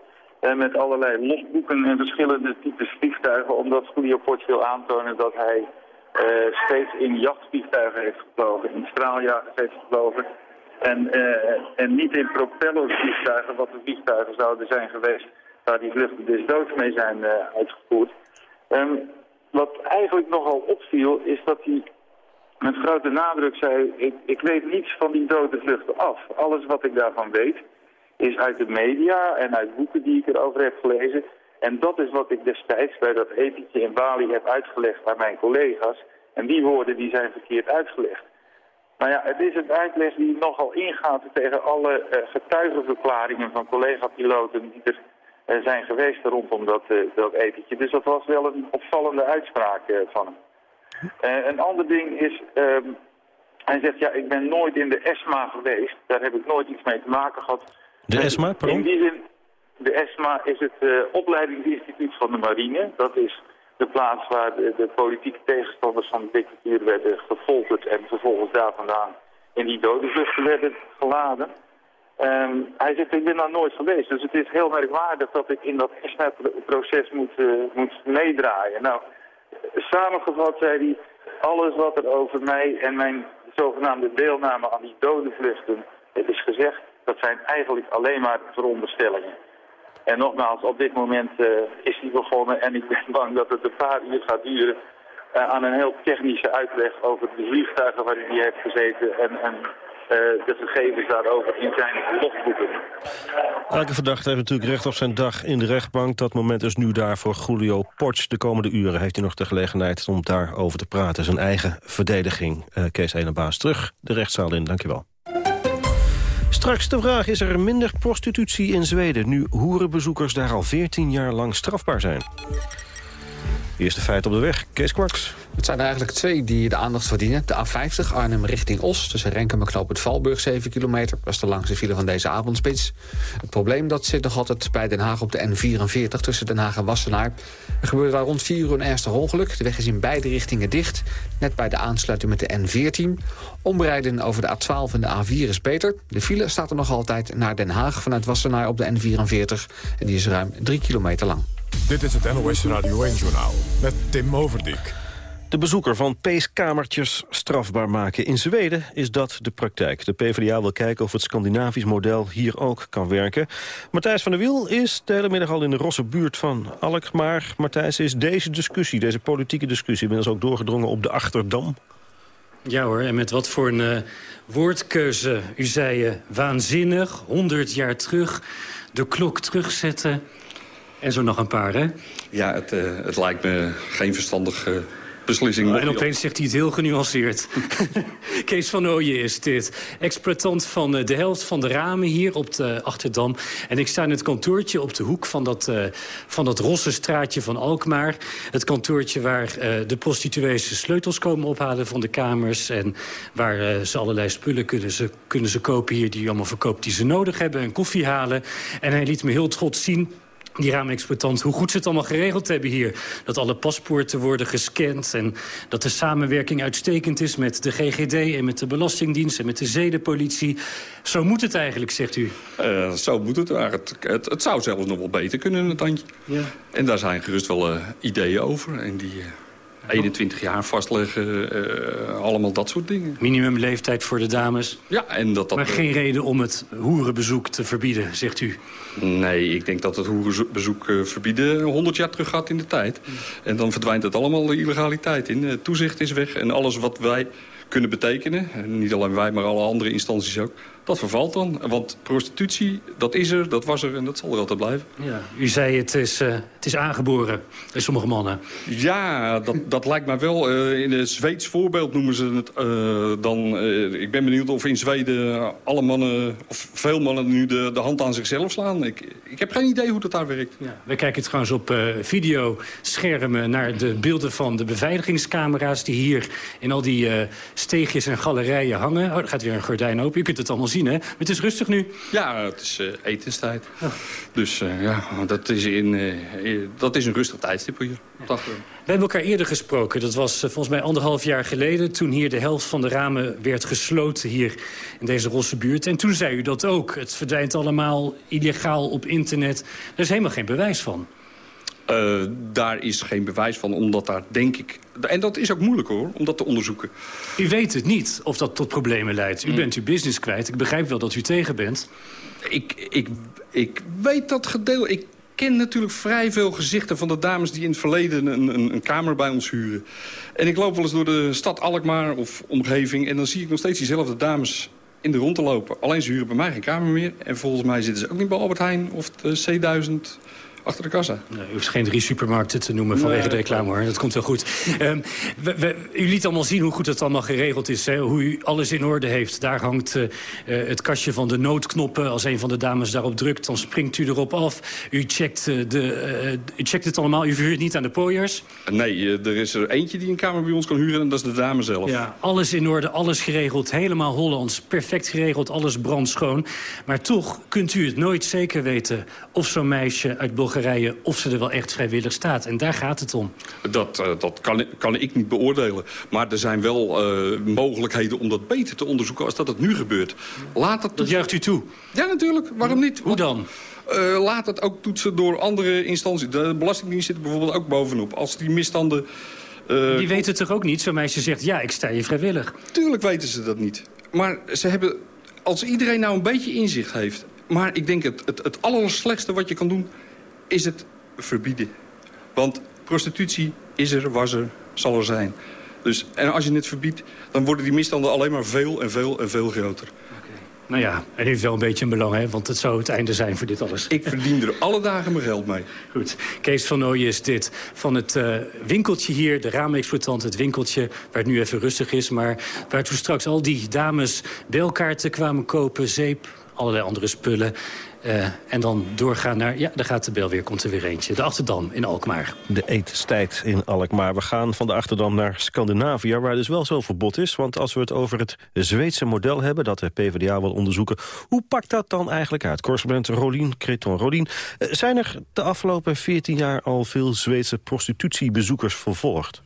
met allerlei logboeken en verschillende types vliegtuigen, omdat Julio Potts wil aantonen dat hij uh, steeds in jachtvliegtuigen heeft gevlogen, in straaljagers heeft gevlogen. En, uh, en niet in propellervliegtuigen, wat de vliegtuigen zouden zijn geweest waar die vluchten dus doods mee zijn uitgevoerd. Um, wat eigenlijk nogal opviel is dat hij met grote nadruk zei, ik, ik weet niets van die dode vluchten af. Alles wat ik daarvan weet is uit de media en uit boeken die ik erover heb gelezen. En dat is wat ik destijds bij dat etentje in Bali heb uitgelegd aan mijn collega's. En die woorden die zijn verkeerd uitgelegd. Nou ja, het is een uitleg die nogal ingaat tegen alle uh, getuigenverklaringen van collega-piloten die er uh, zijn geweest rondom dat, uh, dat etentje. Dus dat was wel een opvallende uitspraak van hem. een ander ding is, ehm, hij zegt ja, ik ben nooit in de ESMA geweest. Daar heb ik nooit iets mee te maken gehad. De ESMA, pardon? In die zin, de ESMA is het uh, opleidingsinstituut van de marine. Dat is de plaats waar de, de politieke tegenstanders van de dictatuur werden gefolterd en vervolgens daar vandaan in die dodenvluchten werden geladen. Um, hij zegt, ik ben daar nooit geweest, dus het is heel merkwaardig dat ik in dat ESMA-proces moet, uh, moet meedraaien. Nou, samengevat zei hij, alles wat er over mij en mijn zogenaamde deelname aan die dodenvluchten is gezegd, dat zijn eigenlijk alleen maar veronderstellingen. En nogmaals, op dit moment uh, is die begonnen en ik ben <laughs> bang dat het een paar uur gaat duren uh, aan een heel technische uitleg over de vliegtuigen waarin hij heeft gezeten en, en uh, de gegevens daarover in zijn logboeken. Elke verdachte heeft natuurlijk recht op zijn dag in de rechtbank. Dat moment is nu daar voor Julio Ports. De komende uren heeft hij nog de gelegenheid om daarover te praten. Zijn eigen verdediging. Kees Enebaas terug de rechtszaal in. Dankjewel. Straks de vraag, is er minder prostitutie in Zweden... nu hoerenbezoekers daar al 14 jaar lang strafbaar zijn? Eerste feit op de weg, Kees Kwaks. Het zijn er eigenlijk twee die de aandacht verdienen. De A50 Arnhem richting Os, tussen Renkum en Knoop het Valburg, 7 kilometer. Dat is de langste file van deze avondspits. Het probleem dat zit nog altijd bij Den Haag op de N44... tussen Den Haag en Wassenaar. Er gebeurde daar rond 4 uur een ernstig ongeluk. De weg is in beide richtingen dicht. Net bij de aansluiting met de N14. Omrijden over de A12 en de A4 is beter. De file staat er nog altijd naar Den Haag vanuit Wassenaar op de N44. En die is ruim 3 kilometer lang. Dit is het NOS Radio 1-journaal met Tim Overdijk. De bezoeker van peeskamertjes strafbaar maken. In Zweden is dat de praktijk. De PvdA wil kijken of het Scandinavisch model hier ook kan werken. Matthijs van der Wiel is de hele middag al in de rosse buurt van Alkmaar. Matthijs, is deze discussie, deze politieke discussie... inmiddels ook doorgedrongen op de Achterdam? Ja hoor, en met wat voor een uh, woordkeuze. U zei uh, waanzinnig, 100 jaar terug, de klok terugzetten... En zo nog een paar, hè? Ja, het, uh, het lijkt me geen verstandig beslissing. Oh, en opeens zegt hij het heel genuanceerd. <laughs> Kees van Ooyen is dit. Exploitant van uh, de helft van de ramen hier op de Achterdam. En ik sta in het kantoortje op de hoek van dat, uh, van dat rosse straatje van Alkmaar. Het kantoortje waar uh, de prostituees de sleutels komen ophalen van de kamers. En waar ze allerlei spullen kunnen ze, kunnen ze kopen hier die allemaal verkoopt die ze nodig hebben. En koffie halen. En hij liet me heel trots zien die raamexploitant, hoe goed ze het allemaal geregeld hebben hier. Dat alle paspoorten worden gescand en dat de samenwerking uitstekend is... met de GGD en met de Belastingdienst en met de zedenpolitie. Zo moet het eigenlijk, zegt u. Uh, zo moet het. Het, het. het, zou zelfs nog wel beter kunnen, een tandje. Ja. En daar zijn gerust wel uh, ideeën over. En die, uh, 21 jaar vastleggen, uh, allemaal dat soort dingen. Minimumleeftijd voor de dames. Ja, en dat dat... Maar geen reden om het hoerenbezoek te verbieden, zegt u? Nee, ik denk dat het hoerenbezoek uh, verbieden 100 jaar terug gaat in de tijd. En dan verdwijnt het allemaal de illegaliteit in. Toezicht is weg en alles wat wij kunnen betekenen... En niet alleen wij, maar alle andere instanties ook dat vervalt dan. Want prostitutie, dat is er, dat was er en dat zal er altijd blijven. Ja, u zei het is, uh, het is aangeboren bij sommige mannen. Ja, dat, dat lijkt mij wel. Uh, in het Zweeds voorbeeld noemen ze het uh, dan... ik ben benieuwd of in Zweden alle mannen, of veel mannen nu de, de hand aan zichzelf slaan. Ik, ik heb geen idee hoe dat daar werkt. Ja, we kijken trouwens op videoschermen naar de beelden van de beveiligingscamera's... die hier in al die steegjes en galerijen hangen. Oh, er gaat weer een gordijn open. U kunt het allemaal zien zien, hè? Maar het is rustig nu. Ja, het is uh, etenstijd. Dus uh, ja, dat is, in, uh, dat is een rustig tijdstip hier. Ja. We hebben elkaar eerder gesproken. Dat was volgens mij anderhalf jaar geleden... toen hier de helft van de ramen werd gesloten hier in deze Rosse buurt. En toen zei u dat ook. Het verdwijnt allemaal illegaal op internet. Er is helemaal geen bewijs van. Uh, daar is geen bewijs van, omdat daar denk ik... En dat is ook moeilijk hoor, om dat te onderzoeken. U weet het niet of dat tot problemen leidt. U mm. bent uw business kwijt. Ik begrijp wel dat u tegen bent. Ik, ik, ik weet dat gedeel. Ik ken natuurlijk vrij veel gezichten van de dames... die in het verleden een, een, een, kamer bij ons huren. En ik loop wel eens door de stad Alkmaar of omgeving... en dan zie ik nog steeds diezelfde dames in de rond te lopen. Alleen ze huren bij mij geen kamer meer. En volgens mij zitten ze ook niet bij Albert Heijn of de C1000 achter de kassa. Nee, u hoeft geen drie supermarkten te noemen vanwege de reclame, hoor. Dat komt wel goed. Um, we, we, u liet allemaal zien hoe goed het allemaal geregeld is. Hè? Hoe u alles in orde heeft. Daar hangt uh, het kastje van de noodknoppen. Als een van de dames daarop drukt, dan springt u erop af. U checkt, uh, de, uh, u checkt het allemaal. U verhuurt niet aan de pooiers? Nee, er is er eentje die een kamer bij ons kan huren... en dat is de dame zelf. Ja, alles in orde, alles geregeld. Helemaal Hollands, perfect geregeld, alles brandschoon. Maar toch kunt u het nooit zeker weten... of zo'n meisje uit Bulgarije of ze er wel echt vrijwillig staat. En daar gaat het om. Dat, uh, dat kan, kan, ik niet beoordelen. Maar er zijn wel uh, mogelijkheden om dat beter te onderzoeken... als dat het nu gebeurt. Laat het dat juicht u toe? Ja, natuurlijk. Waarom niet? Hoe dan? Uh, laat het ook toetsen door andere instanties. De Belastingdienst zit er bijvoorbeeld ook bovenop. Als die misstanden... Uh, die weten het toch ook niet? Zo'n meisje zegt, ja, ik sta je vrijwillig. Tuurlijk weten ze dat niet. Maar ze hebben, als iedereen nou een beetje inzicht heeft... maar ik denk het, het, het allerslechtste wat je kan doen is het verbieden. Want prostitutie is er, was er, zal er zijn. Dus, en als je het verbiedt, dan worden die misstanden alleen maar veel en veel en veel groter. Nou ja, het heeft wel een beetje een belang, hè? want het zou het einde zijn voor dit alles. Ik verdien er alle dagen mijn geld mee. Goed. Kees van Nooyen is dit. Van het uh, winkeltje hier, de raamexploitant, het winkeltje... waar het nu even rustig is, maar waar toen straks al die dames... belkaarten kwamen kopen, zeep, allerlei andere spullen. Uh, en dan doorgaan naar... Ja, daar gaat de bel weer, komt er weer eentje. De Achterdam in Alkmaar. De etenstijd in Alkmaar. We gaan van de Achterdam naar Scandinavië... waar dus wel zo'n verbod is. Want als we het over het Zweedse model hebben... dat de PvdA wil onderzoeken... hoe pakt dat dan eigenlijk uit? Correspondent Rolien Creton. Rolien, uh, zijn er de afgelopen 14 jaar al veel Zweedse prostitutiebezoekers vervolgd?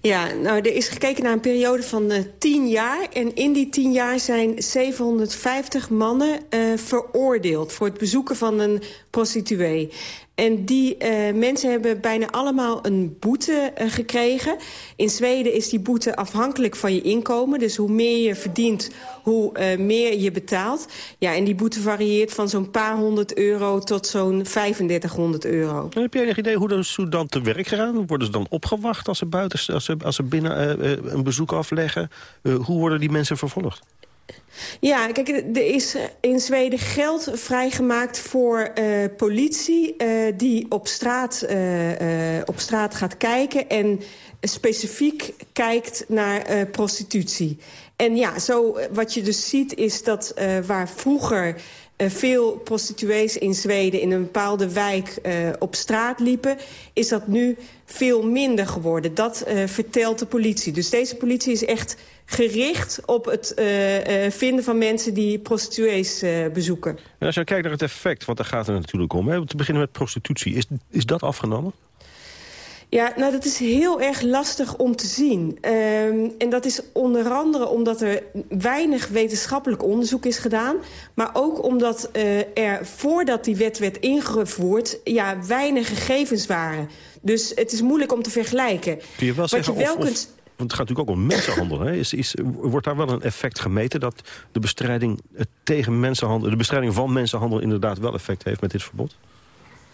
Ja, nou, er is gekeken naar een periode van uh, tien jaar. En in die tien jaar zijn 750 mannen uh, veroordeeld... voor het bezoeken van een prostituee. En die uh, mensen hebben bijna allemaal een boete uh, gekregen. In Zweden is die boete afhankelijk van je inkomen. Dus hoe meer je verdient, hoe uh, meer je betaalt. Ja, en die boete varieert van zo'n paar honderd euro tot zo'n 3500 euro. Heb je enig idee hoe dat dan te werk gegaan? Worden ze dan opgewacht als ze, buiten, als ze, als ze binnen een bezoek afleggen? hoe worden die mensen vervolgd? Ja, kijk, er is in Zweden geld vrijgemaakt voor uh, politie... Uh, die op straat, uh, op straat gaat kijken en specifiek kijkt naar prostitutie. En ja, zo, wat je dus ziet is dat waar vroeger uh, veel prostituees in Zweden in een bepaalde wijk uh, op straat liepen... is dat nu veel minder geworden. Dat uh, vertelt de politie. Dus deze politie is echt gericht op het vinden van mensen die prostituees bezoeken. En als je kijkt naar het effect, want daar gaat het natuurlijk om... Hè, te beginnen met prostitutie, is, is dat afgenomen? Ja, nou dat is heel erg lastig om te zien. Um, en dat is onder andere omdat er weinig wetenschappelijk onderzoek is gedaan. Maar ook omdat uh, er voordat die wet werd ingevoerd... Ja, weinig gegevens waren. Dus het is moeilijk om te vergelijken. Kun je wel zeggen je wel of, kunt... Want het gaat natuurlijk ook om mensenhandel. Hè? Is, is, wordt daar wel een effect gemeten dat de bestrijding, tegen mensenhandel, de bestrijding van mensenhandel inderdaad wel effect heeft met dit verbod?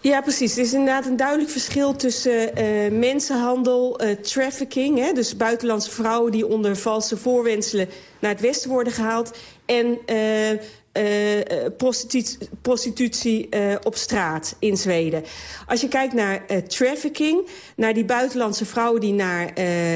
Ja, precies. Er is inderdaad een duidelijk verschil tussen uh, mensenhandel, uh, trafficking... Hè, dus buitenlandse vrouwen die onder valse voorwenselen naar het westen worden gehaald... en uh, uh, prostitutie, uh, op straat in Zweden. Als je kijkt naar uh, trafficking, naar die buitenlandse vrouwen die naar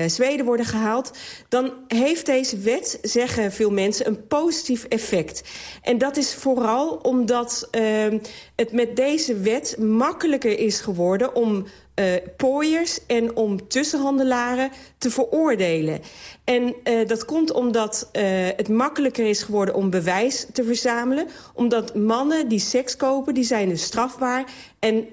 Zweden worden gehaald... dan heeft deze wet, zeggen veel mensen, een positief effect. En dat is vooral omdat ehm, het met deze wet makkelijker is geworden om uh, pooiers en om tussenhandelaren te veroordelen. En uh, dat komt omdat uh, het makkelijker is geworden om bewijs te verzamelen. Omdat mannen die seks kopen, die zijn dus strafbaar. En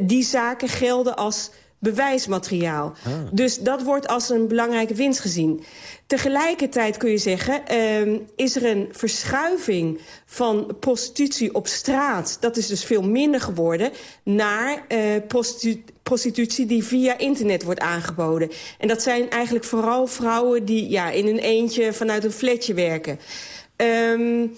die zaken gelden als bewijsmateriaal. Ah. Dus dat wordt als een belangrijke winst gezien. Tegelijkertijd kun je zeggen, uh, is er een verschuiving van prostitutie op straat... dat is dus veel minder geworden, naar uh, prostitu prostitutie die via internet wordt aangeboden. En dat zijn eigenlijk vooral vrouwen die ja, in een eentje vanuit een flatje werken. Um,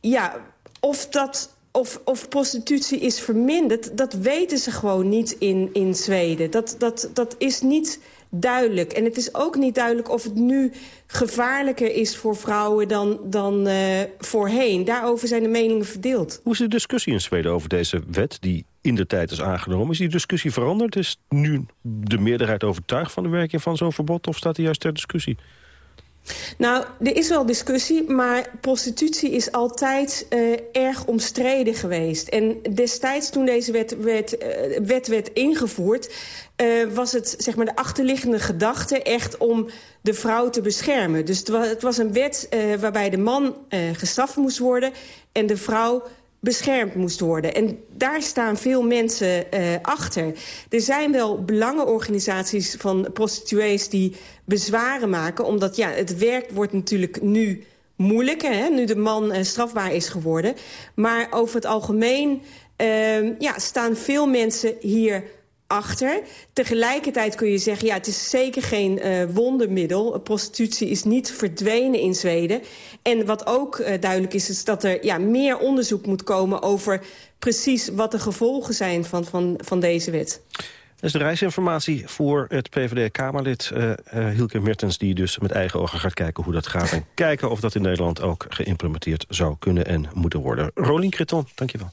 ja, of dat of, of prostitutie is verminderd, dat weten ze gewoon niet in, in Zweden. Dat, dat, dat is niet duidelijk. En het is ook niet duidelijk of het nu gevaarlijker is voor vrouwen dan, dan uh, voorheen. Daarover zijn de meningen verdeeld. Hoe is de discussie in Zweden over deze wet die in de tijd is aangenomen? Is die discussie veranderd? Is nu de meerderheid overtuigd van de werking van zo'n verbod... of staat die juist ter discussie? Nou, er is wel discussie, maar prostitutie is altijd uh, erg omstreden geweest. En destijds toen deze wet werd, uh, wet werd ingevoerd... Uh, was het zeg maar, de achterliggende gedachte echt om de vrouw te beschermen. Dus het was, het was een wet waarbij de man gestraft moest worden... en de vrouw beschermd moest worden. En daar staan veel mensen uh, achter. Er zijn wel belangenorganisaties van prostituees die bezwaren maken... omdat ja, het werk wordt natuurlijk nu moeilijker, hè, nu de man uh, strafbaar is geworden. Maar over het algemeen uh, ja, staan veel mensen hier achter. Tegelijkertijd kun je zeggen, ja, het is zeker geen uh, wondermiddel. Prostitutie is niet verdwenen in Zweden. En wat ook uh, duidelijk is, is dat er ja, meer onderzoek moet komen... over precies wat de gevolgen zijn van, van, van deze wet. Dat is de reisinformatie voor het PvdA-Kamerlid uh, Hielke Mertens... die dus met eigen ogen gaat kijken hoe dat gaat... en kijken of dat in Nederland ook geïmplementeerd zou kunnen en moeten worden. Rolien Kreton, dankjewel.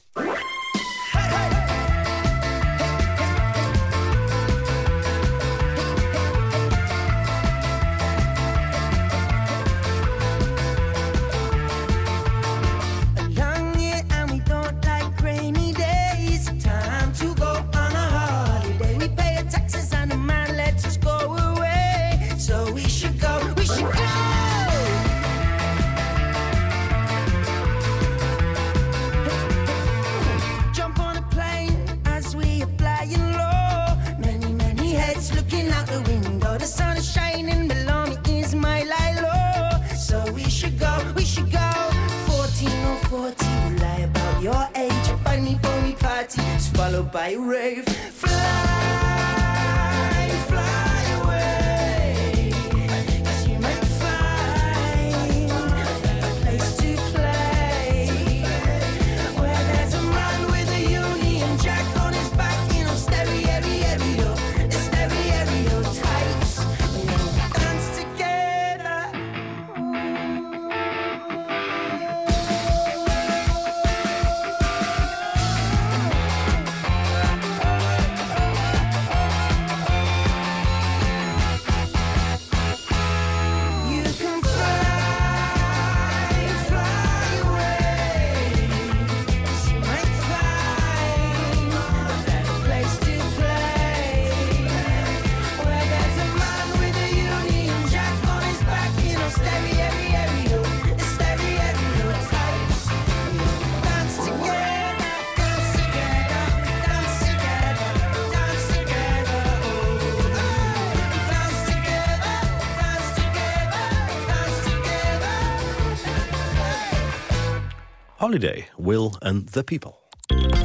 Holiday, Will and the People.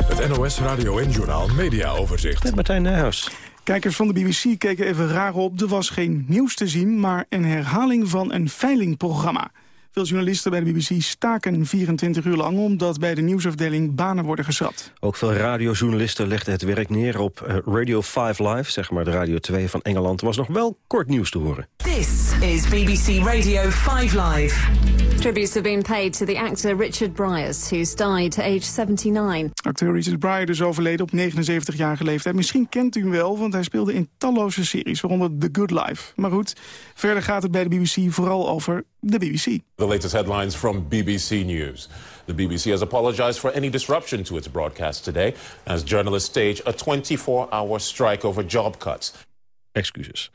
Het NOS Radio en Journal Media Overzicht. Met Martijn Nijhuis. Kijkers van de BBC keken even raar op. Er was geen nieuws te zien, maar een herhaling van een veilingprogramma. Veel journalisten bij de BBC staken 24 uur lang... omdat bij de nieuwsafdeling banen worden geschrapt. Ook veel radiojournalisten legden het werk neer op eh, Radio 5 Live... zeg maar de Radio 2 van Engeland. Er was nog wel kort nieuws te horen. This is BBC Radio 5 Live. Tributes have been paid to the actor Richard Bryars, who's died at age 79. Acteur Richard Pryor is overleden op 79-jarige leeftijd. Misschien kent u hem wel, want hij speelde in talloze series, waaronder The Good Life. Maar goed, verder gaat het bij de BBC vooral over de BBC. The latest headlines from BBC News. The BBC has apologized for any disruption to its broadcast today as journalists stage a 24-hour strike over job cuts. Excuses.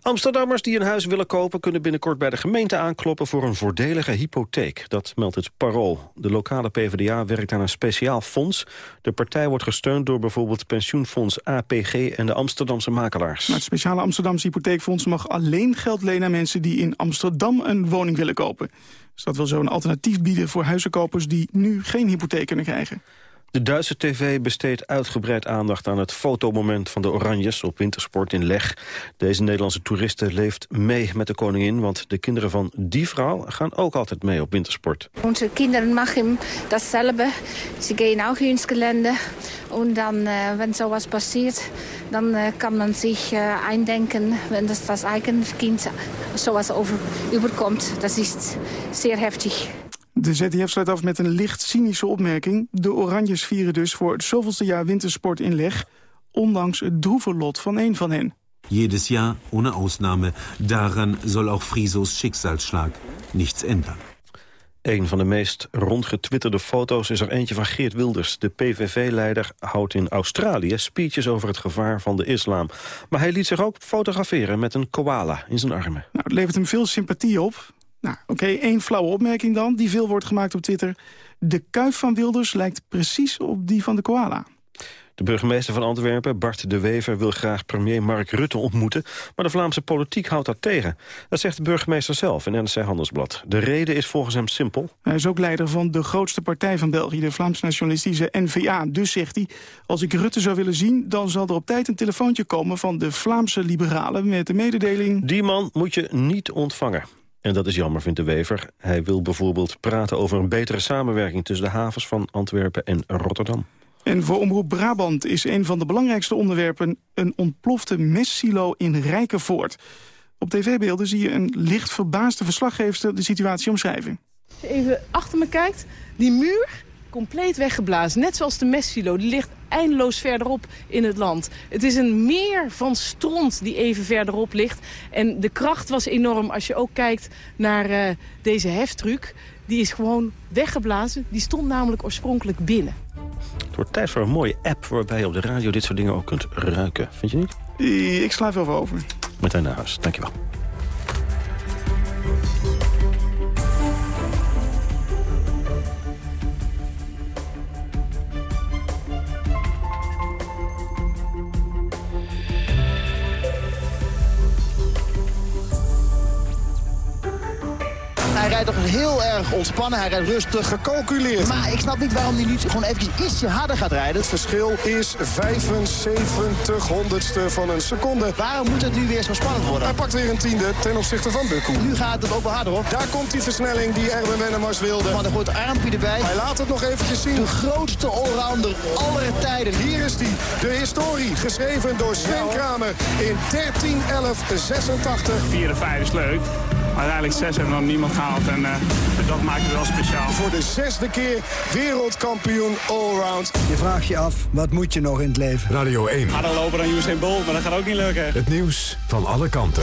Amsterdammers die een huis willen kopen... kunnen binnenkort bij de gemeente aankloppen voor een voordelige hypotheek. Dat meldt het Parool. De lokale PvdA werkt aan een speciaal fonds. De partij wordt gesteund door bijvoorbeeld pensioenfonds APG... en de Amsterdamse makelaars. Maar het speciale Amsterdamse hypotheekfonds mag alleen geld lenen aan mensen... die in Amsterdam een woning willen kopen. Dus dat wil zo een alternatief bieden voor huizenkopers... die nu geen hypotheek kunnen krijgen. De Duitse tv besteedt uitgebreid aandacht aan het fotomoment van de Oranjes op wintersport in Leg. Deze Nederlandse toeriste leeft mee met de koningin, want de kinderen van die vrouw gaan ook altijd mee op wintersport. Onze kinderen maken dasselbe. Ze gaan ook ins Gelände. En dan, uh, wenn sowas passiert, dan uh, kan man zich uh, eindenken, wenn das eigen Kind sowas over, überkommt. Dat is zeer heftig. De ZDF sluit af met een licht cynische opmerking. De Oranjes vieren dus voor het zoveelste jaar wintersport in Leg... ondanks het droeve lot van een van hen. Jedes Jahr, ohne Ausnahme. Daran soll auch Frisos Schicksalsschlag nichts ändern. Een van de meest rondgetwitterde foto's is er eentje van Geert Wilders. De PVV-leider houdt in Australië speeches over het gevaar van de islam. Maar hij liet zich ook fotograferen met een koala in zijn armen. Nou, het levert hem veel sympathie op. Nou, oké, één flauwe opmerking dan, die veel wordt gemaakt op Twitter. De kuif van Wilders lijkt precies op die van de koala. De burgemeester van Antwerpen, Bart de Wever, wil graag premier Mark Rutte ontmoeten, maar de Vlaamse politiek houdt dat tegen. Dat zegt de burgemeester zelf in NRC Handelsblad. De reden is volgens hem simpel. Hij is ook leider van de grootste partij van België, de Vlaams nationalistische N-VA. Dus zegt hij, als ik Rutte zou willen zien, dan zal er op tijd een telefoontje komen van de Vlaamse liberalen met de mededeling... Die man moet je niet ontvangen. En dat is jammer, vindt de Wever. Hij wil bijvoorbeeld praten over een betere samenwerking... tussen de havens van Antwerpen en Rotterdam. En voor Omroep Brabant is een van de belangrijkste onderwerpen... een ontplofte messsilo in Rijkenvoort. Op tv-beelden zie je een licht verbaasde verslaggever de situatie omschrijven. Als je even achter me kijkt, die muur compleet weggeblazen. Net zoals de messsilo, die ligt eindeloos verderop in het land. Het is een meer van stront die even verderop ligt. En de kracht was enorm als je ook kijkt naar uh, deze heftruck. Die is gewoon weggeblazen. Die stond namelijk oorspronkelijk binnen. Het wordt tijd voor een mooie app waarbij je op de radio dit soort dingen ook kunt ruiken. Vind je niet? Ik sla even over. Meteen naar huis. Dankjewel. Rijdt toch heel erg ontspannen. Hij rijdt rustig, gecalculeerd. Maar ik snap niet waarom hij nu gewoon even ietsje harder gaat rijden. Het verschil is 75 honderdste van een seconde. Waarom moet het nu weer zo spannend worden? Hij pakt weer een tiende ten opzichte van Bukku. Nu gaat het ook wel harder, hoor. Daar komt die versnelling die Erwin Wennemars wilde. Maar er wordt armpje erbij. Hij laat het nog eventjes zien. De grootste allrounder aller tijden. Hier is die. De historie, geschreven door Sven Kramer in 13 11 86. 4 en 5 is leuk uiteindelijk zes en dan niemand gehaald. En uh, dat maakt het wel speciaal. Voor de zesde keer wereldkampioen allround. Je vraagt je af, wat moet je nog in het leven? Radio 1. Harder lopen dan Usain Bolt, maar dat gaat ook niet lukken. Het nieuws van alle kanten.